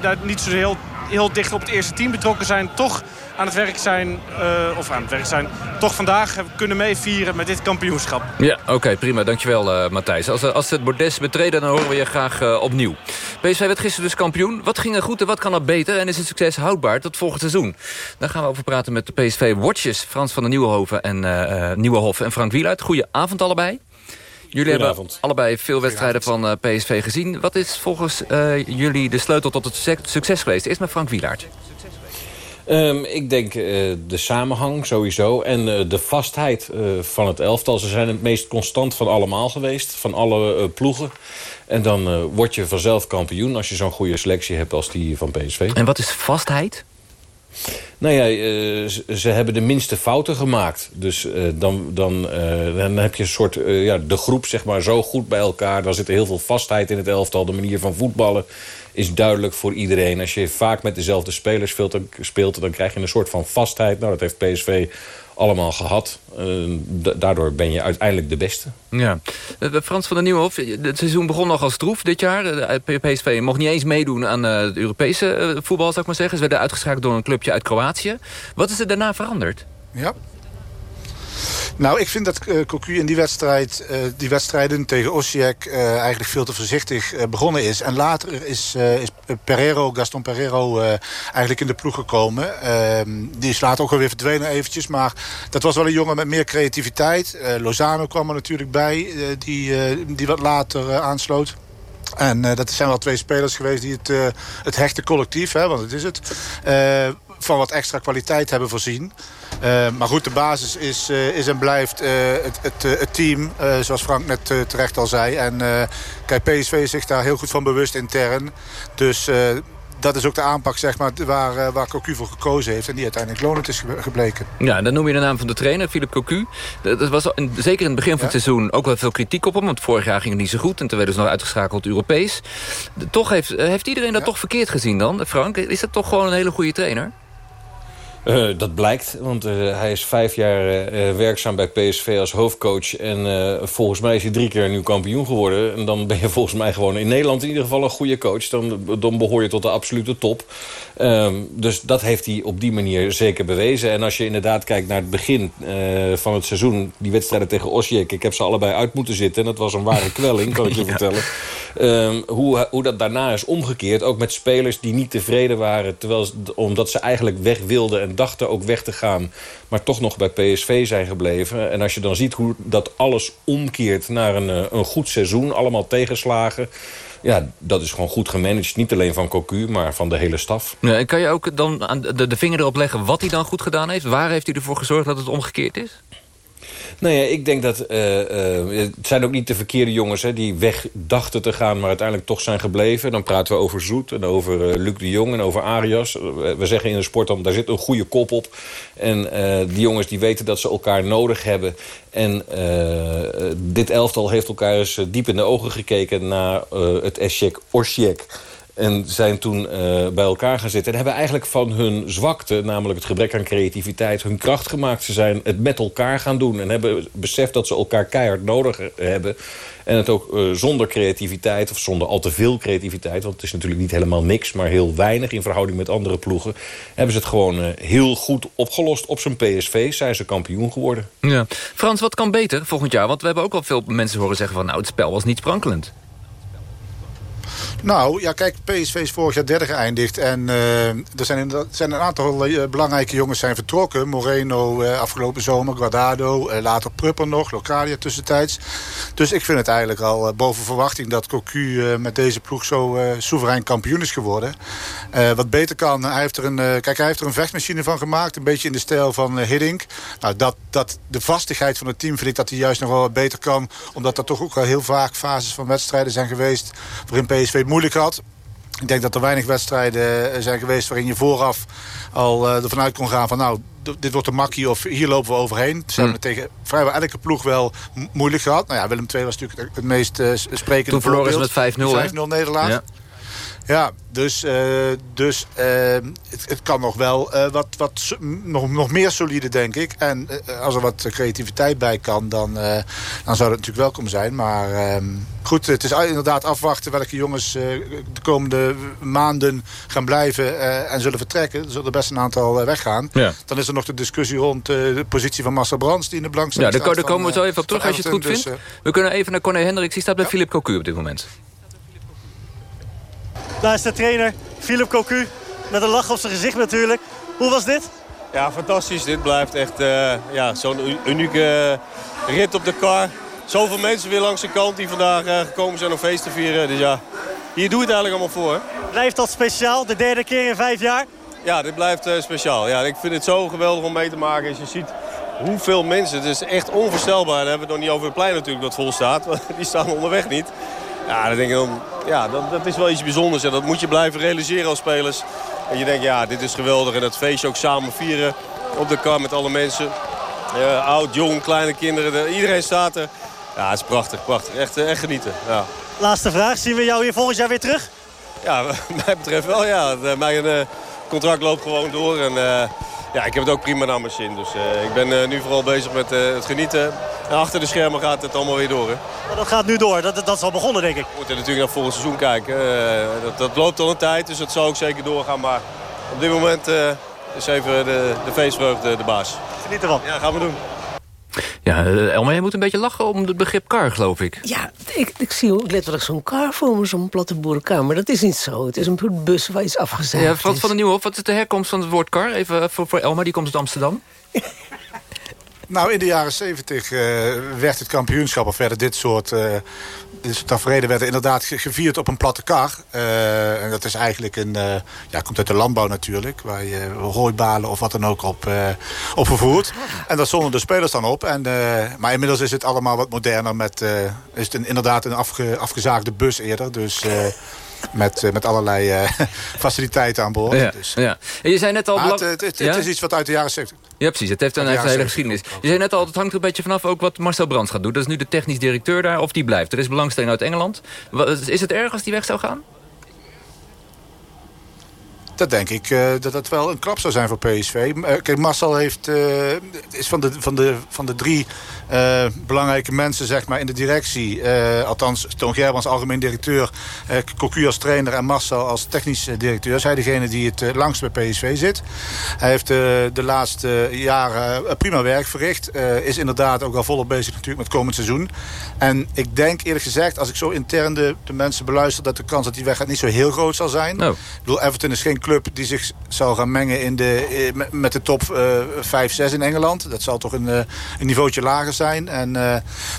daar niet zo heel, heel dicht op het eerste team betrokken zijn... toch aan het werk zijn, uh, of aan het werk zijn, toch vandaag kunnen meevieren met dit kampioenschap. Ja, oké, prima. Dankjewel uh, Matthijs. Als, als het bordes betreden, dan horen we je graag opnieuw. PSV werd gisteren dus kampioen. Wat ging er goed en wat kan er beter? En is het succes houdbaar tot volgend seizoen? Daar gaan we over praten met de PSV-watches. Frans van der Nieuwenhoven en, Nieuwenhof en Frank Wieluid. Goedenavond allebei. Jullie hebben allebei veel wedstrijden van uh, PSV gezien. Wat is volgens uh, jullie de sleutel tot het succes geweest? Eerst met Frank Wielaert. Um, ik denk uh, de samenhang sowieso en uh, de vastheid uh, van het elftal. Ze zijn het meest constant van allemaal geweest, van alle ploegen. En dan word je vanzelf kampioen als je zo'n goede selectie hebt als die van PSV. En wat is vastheid? Nou ja, ze, ze, hebben de minste fouten gemaakt. Dus dan, dan, dan heb je een soort, ja, de groep zeg maar zo goed bij elkaar. Dan zit er heel veel vastheid in het elftal, de manier van voetballen is duidelijk voor iedereen. Als je vaak met dezelfde spelers speelt, dan krijg je een soort van vastheid. Nou, dat heeft PSV allemaal gehad. Uh, daardoor ben je uiteindelijk de beste. Ja. Uh, Frans van der Nieuwhof, het seizoen begon nog als troef dit jaar. De PSV mocht niet eens meedoen aan uh, het Europese voetbal, zou ik maar zeggen. Ze werden uitgeschakeld door een clubje uit Kroatië. Wat is er daarna veranderd? Ja, nou, ik vind dat uh, Cocu in die, wedstrijd, uh, die wedstrijden tegen Osijek uh, eigenlijk veel te voorzichtig begonnen is. En later is, is Gaston Pereiro eigenlijk in de ploeg gekomen. Ehm, die is later ook alweer verdwenen eventjes. Maar dat was wel een jongen met meer creativiteit. Lozano kwam er natuurlijk bij, die, die wat later aansloot. En dat zijn wel twee spelers geweest die het, het hechte collectief, hè, want het is het van wat extra kwaliteit hebben voorzien. Uh, maar goed, de basis is, uh, is en blijft uh, het, het, het, team, zoals Frank net terecht al zei. En kijk, PSV is zich daar heel goed van bewust intern. Dus dat is ook de aanpak zeg maar, waar, waar Cocu voor gekozen heeft. En die uiteindelijk lonend is gebleken. Ja, dan noem je de naam van de trainer, Philip Cocu. Dat was in, zeker in het begin van het seizoen ook wel veel kritiek op hem. Want vorig jaar ging het niet zo goed. En toen werden ze nog uitgeschakeld Europees. Toch heeft, heeft iedereen dat toch verkeerd gezien dan, Frank? Is dat toch gewoon een hele goede trainer? Uh, dat blijkt, want uh, hij is vijf jaar uh, werkzaam bij PSV als hoofdcoach. En volgens mij is hij drie keer nu kampioen geworden. En dan ben je volgens mij gewoon in Nederland in ieder geval een goede coach. Dan, dan behoor je tot de absolute top. Um, dus dat heeft hij op die manier zeker bewezen. En als je inderdaad kijkt naar het begin van het seizoen... die wedstrijden tegen Osijek, ik heb ze allebei uit moeten zitten. En dat was een ware kwelling, kan ik je ja. vertellen. Um, hoe, hoe dat daarna is omgekeerd. Ook met spelers die niet tevreden waren... Terwijl, omdat ze eigenlijk weg wilden en dachten ook weg te gaan... maar toch nog bij PSV zijn gebleven. En als je dan ziet hoe dat alles omkeert naar een, een goed seizoen... allemaal tegenslagen... Ja, dat is gewoon goed gemanaged. Niet alleen van Cocu, maar van de hele staf. En kan je ook dan aan de, de vinger erop leggen wat hij dan goed gedaan heeft? Waar heeft hij ervoor gezorgd dat het omgekeerd is? Nou ja, ik denk dat... Uh, uh, het zijn ook niet de verkeerde jongens hè, die weg dachten te gaan... maar uiteindelijk toch zijn gebleven. Dan praten we over Zoet en over uh, Luc de Jong en over Arias. we zeggen in de sport dan, daar zit een goede kop op. En die jongens die weten dat ze elkaar nodig hebben. En dit elftal heeft elkaar eens diep in de ogen gekeken... na het Eschek Osjek en zijn toen uh, bij elkaar gaan zitten. En hebben eigenlijk van hun zwakte, namelijk het gebrek aan creativiteit... hun kracht gemaakt. Ze zijn het met elkaar gaan doen. En hebben beseft dat ze elkaar keihard nodig hebben. En het ook uh, zonder creativiteit, of zonder al te veel creativiteit... want het is natuurlijk niet helemaal niks, maar heel weinig... in verhouding met andere ploegen... hebben ze het gewoon uh, heel goed opgelost. Op zijn PSV zijn ze kampioen geworden. Ja. Frans, wat kan beter volgend jaar? Want we hebben ook al veel mensen horen zeggen van... nou, het spel was niet sprankelend. Nou, ja, kijk, PSV is vorig jaar derde geëindigd. En uh, er zijn, zijn een aantal uh, belangrijke jongens zijn vertrokken. Moreno uh, afgelopen zomer, Guardado, later Prupper nog, Locadia tussentijds. Dus ik vind het eigenlijk al boven verwachting dat Cocu met deze ploeg zo soeverein kampioen is geworden. wat beter kan, hij heeft, er een, kijk, hij heeft er een vechtmachine van gemaakt. Een beetje in de stijl van Hiddink. Nou, dat, dat, de vastigheid van het team vind ik dat hij juist nog wel wat beter kan. Omdat er toch ook al heel vaak fases van wedstrijden zijn geweest... waarin PSV moeilijk had. Ik denk dat er weinig wedstrijden eh, zijn geweest waarin je vooraf al uh, ervan uit kon gaan van nou, dit wordt een makkie of hier lopen we overheen. Ze hebben hmm. tegen vrijwel elke ploeg wel moeilijk gehad. Nou ja, Willem II was natuurlijk het meest uh, sprekende Toen verloren ze met 5-0 5-0 nederlaag. Ja. Ja, dus, uh, dus uh, het, het, kan nog wel uh, wat, wat nog, nog meer solide, denk ik. En als er wat creativiteit bij kan, dan, dan zou dat natuurlijk welkom zijn. Maar ehm, goed, het is inderdaad afwachten welke jongens de komende maanden gaan blijven en zullen vertrekken. Er zullen best een aantal weggaan. Ja. Dan is er nog de discussie rond de positie van Marcel Brands, die in de belangstelling Ja, daar komen we zo even op terug als je het goed vindt. Dus, we kunnen even naar Corné Hendricks, die staat bij ja. Philip Cocu op dit moment. Daar is de trainer, Philip Cocu. Met een lach op zijn gezicht natuurlijk. Hoe was dit? Ja, fantastisch. Dit blijft echt uh, ja, zo'n unieke rit op de kar. Zoveel mensen weer langs de kant die vandaag uh, gekomen zijn om feest te vieren. Dus ja, hier doe je het eigenlijk allemaal voor. Blijft dat speciaal, de derde keer in vijf jaar? Ja, dit blijft uh, speciaal. Ja, ik vind het zo geweldig om mee te maken. Als je ziet hoeveel mensen, het is echt onvoorstelbaar. Dan hebben we het nog niet over het plein natuurlijk dat vol staat. Die staan onderweg niet. Ja, dan denk ik dan, ja dat, dat is wel iets bijzonders. En dat moet je blijven realiseren als spelers. En je denkt, ja, dit is geweldig. En dat feestje ook samen vieren op de kar met alle mensen. Uh, oud, jong, kleine kinderen. Iedereen staat er. Ja, het is prachtig, prachtig. Echt, eh, echt genieten. Ja. Laatste vraag. Zien we jou hier volgend jaar weer terug? Ja, wat mij betreft wel, ja. Mijn uh, contract loopt gewoon door. En, uh, ja, ik heb het ook prima naar mijn zin. Dus uh, ik ben uh, nu vooral bezig met uh, het genieten. En achter de schermen gaat het allemaal weer door. Hè? Maar dat gaat nu door. Dat, dat is al begonnen, denk ik. We moeten natuurlijk naar volgend seizoen kijken. dat, dat loopt al een tijd, dus dat zal ook zeker doorgaan. Maar op dit moment is even de, de feestvreugde de baas. Geniet ervan. Ja, gaan we doen. Ja, eh, Elma, je moet een beetje lachen om het begrip kar, geloof ik. Ja, ik, ik zie ook letterlijk zo'n kar voor me, zo'n platte boerenkar. Maar dat is niet zo. Het is een bus waar iets afgezet ja, van, van de nieuwe Wat is de herkomst van het woord kar? Even voor, voor Elma, die komt uit Amsterdam. Nou, in de jaren zeventig uh, werd het kampioenschap... of werden dit soort, uh, dit soort tafereelen werden inderdaad gevierd op een platte kar. Uh, en dat is eigenlijk een... ja, komt uit de landbouw natuurlijk. Waar je hooibalen of wat dan ook op, op vervoert. En daar stonden de spelers dan op. En, maar inmiddels is het allemaal wat moderner. Met, is het een, inderdaad een afge, afgezaagde bus eerder. Dus met, met allerlei faciliteiten aan boord. Ja, dus. ja. En je zei net al... Het, het, het, het, is iets wat uit de jaren 70. Ja, precies. Het heeft een, heeft een hele geschiedenis. Je zei net al, het hangt er een beetje vanaf ook wat Marcel Brands gaat doen. Dat is nu de technisch directeur daar, of die blijft. Er is belangstelling uit Engeland. Is het erg als die weg zou gaan? Dat denk ik uh, dat dat wel een klap zou zijn voor PSV. Uh, kijk, Marcel heeft, uh, is van de, van de, van de drie belangrijke mensen zeg maar, in de directie... althans, Toon Gerbrands algemeen directeur... Cocu als trainer en Marcel als technisch directeur... is hij degene die het langst bij PSV zit. Hij heeft de laatste jaren prima werk verricht. is inderdaad ook al volop bezig natuurlijk met komend seizoen. En ik denk eerlijk gezegd, als ik zo intern de, de mensen beluister... dat de kans dat hij weggaat niet zo heel groot zal zijn. Oh. Ik bedoel, Everton is geen club die zich zal gaan mengen in de, eh, met de top uh, 5, 6 in Engeland. Dat zal toch een, uh, een niveautje lager zijn. En, uh,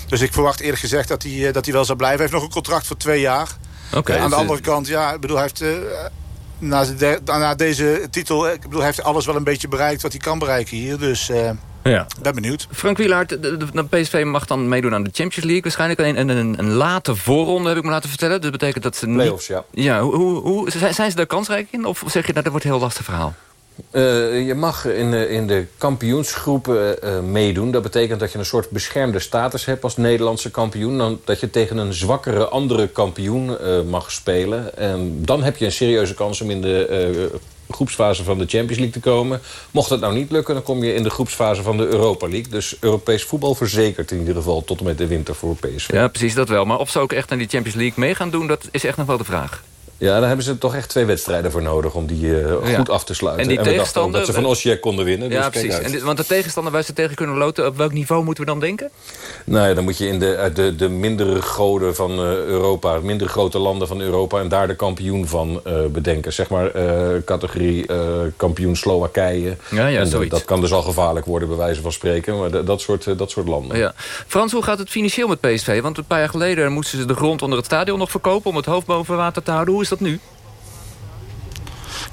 dus ik verwacht eerlijk gezegd dat hij, dat hij wel zal blijven. Hij heeft nog een contract voor twee jaar. Okay, aan de andere kant, ja, ik bedoel, hij heeft... Na, de, na, deze titel, ik bedoel, hij heeft alles wel een beetje bereikt wat hij kan bereiken hier. Dus ja. ben benieuwd. Frank Wielaert, de, de, PSV mag dan meedoen aan de Champions League. Waarschijnlijk alleen een, een, een late voorronde, heb ik me laten vertellen. Dat betekent dat ze niet... Playoffs, ja. Ja, hoe, hoe, zijn, zijn ze daar kansrijk in? Of zeg je, dat dat wordt een heel lastig verhaal? Uh, je mag in de, in de kampioensgroepen uh, meedoen. Dat betekent dat je een soort beschermde status hebt als Nederlandse kampioen. Dan, dat je tegen een zwakkere andere kampioen uh, mag spelen. En dan heb je een serieuze kans om in de groepsfase van de Champions League te komen. Mocht dat nou niet lukken, dan kom je in de groepsfase van de Europa League. Dus Europees voetbal verzekert in ieder geval tot en met de winter voor PSV. Ja, precies dat wel. Maar of ze ook echt aan die Champions League mee gaan doen, dat is echt nog wel de vraag. Ja, daar hebben ze toch echt twee wedstrijden voor nodig om die uh, goed af te sluiten. En die en tegenstander... dat ze van Osijek konden winnen. Ja, dus precies. En dit, want de tegenstander waar ze tegen kunnen loten... op welk niveau moeten we dan denken? Nou ja, dan moet je in de, de, de mindere goden van uh, Europa... mindere grote landen van Europa... en daar de kampioen van uh, bedenken. Zeg maar categorie kampioen Slowakije. Ja, ja, en dat, dat, kan dus al gevaarlijk worden, bij wijze van spreken. Maar dat, soort, dat soort landen. Ja. Frans, hoe gaat het financieel met PSV? Want een paar jaar geleden moesten ze de grond onder het stadion nog verkopen... om het hoofd boven water te houden. Hoe is dat nu?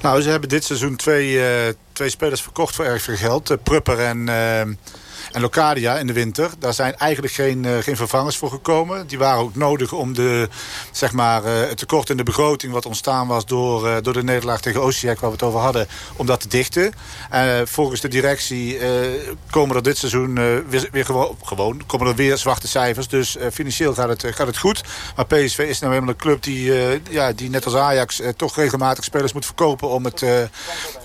Nou, ze hebben dit seizoen twee, uh, twee spelers verkocht voor erg veel geld. Uh, Prupper en, uh, en Locadia in de winter. Daar zijn eigenlijk geen, geen vervangers voor gekomen. Die waren ook nodig om de, zeg maar, het tekort in de begroting... wat ontstaan was door, door de nederlaag tegen Osijek, waar we het over hadden... om dat te dichten. volgens de directie komen er dit seizoen weer, weer gewoon, gewoon... komen er weer zwarte cijfers. Dus financieel gaat het, gaat het goed. Maar PSV is nou helemaal een club die, ja, die net als Ajax... toch regelmatig spelers moet verkopen om het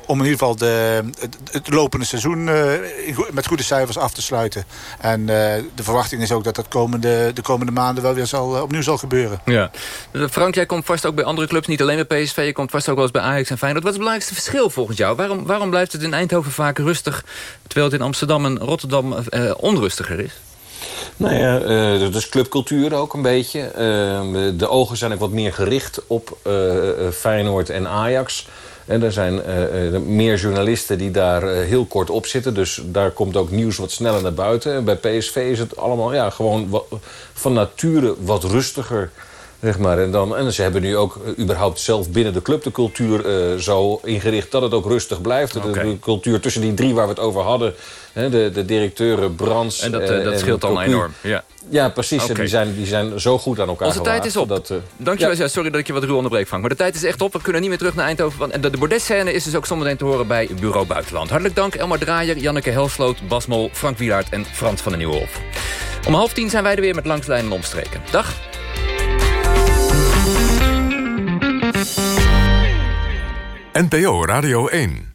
om in ieder geval de, het, het lopende seizoen met goede cijfers af te sluiten. En uh, de verwachting is ook dat dat komende, de komende maanden wel weer zal, opnieuw zal gebeuren. Ja. Frank, jij komt vast ook bij andere clubs, niet alleen bij PSV. Je komt vast ook wel eens bij Ajax en Feyenoord. Wat is het belangrijkste verschil volgens jou? Waarom, waarom blijft het in Eindhoven vaak rustig... terwijl het in Amsterdam en Rotterdam uh, onrustiger is? Nou ja, uh, dat is clubcultuur ook een beetje. Uh, de ogen zijn ook wat meer gericht op uh, Feyenoord en Ajax... En er zijn uh, meer journalisten die daar uh, heel kort op zitten. Dus daar komt ook nieuws wat sneller naar buiten. En bij PSV is het allemaal ja, gewoon van nature wat rustiger. Zeg maar. en, dan, en ze hebben nu ook überhaupt zelf binnen de club de cultuur uh, zo ingericht... dat het ook rustig blijft. Okay. De, de, cultuur tussen die drie waar we het over hadden... Hè, de, de directeuren Brands En dat, dat scheelt dan enorm, ja. Ja, precies. Okay. Die zijn, die zijn zo goed aan elkaar Onze tijd is op. Dat, uh, Dankjewel. Ja. Sorry dat ik je wat ruw onderbreek, Frank. Maar de tijd is echt op. We kunnen niet meer terug naar Eindhoven. En de, de bordesscène is dus ook zometeen te horen bij Bureau Buitenland. Hartelijk dank Elmar Draaier, Janneke Helsloot, Bas Mol, Frank Wielaert en Frans van den Nieuwenhof. Om half tien zijn wij er weer met Langslijnen en Omstreken. Dag. NPO Radio 1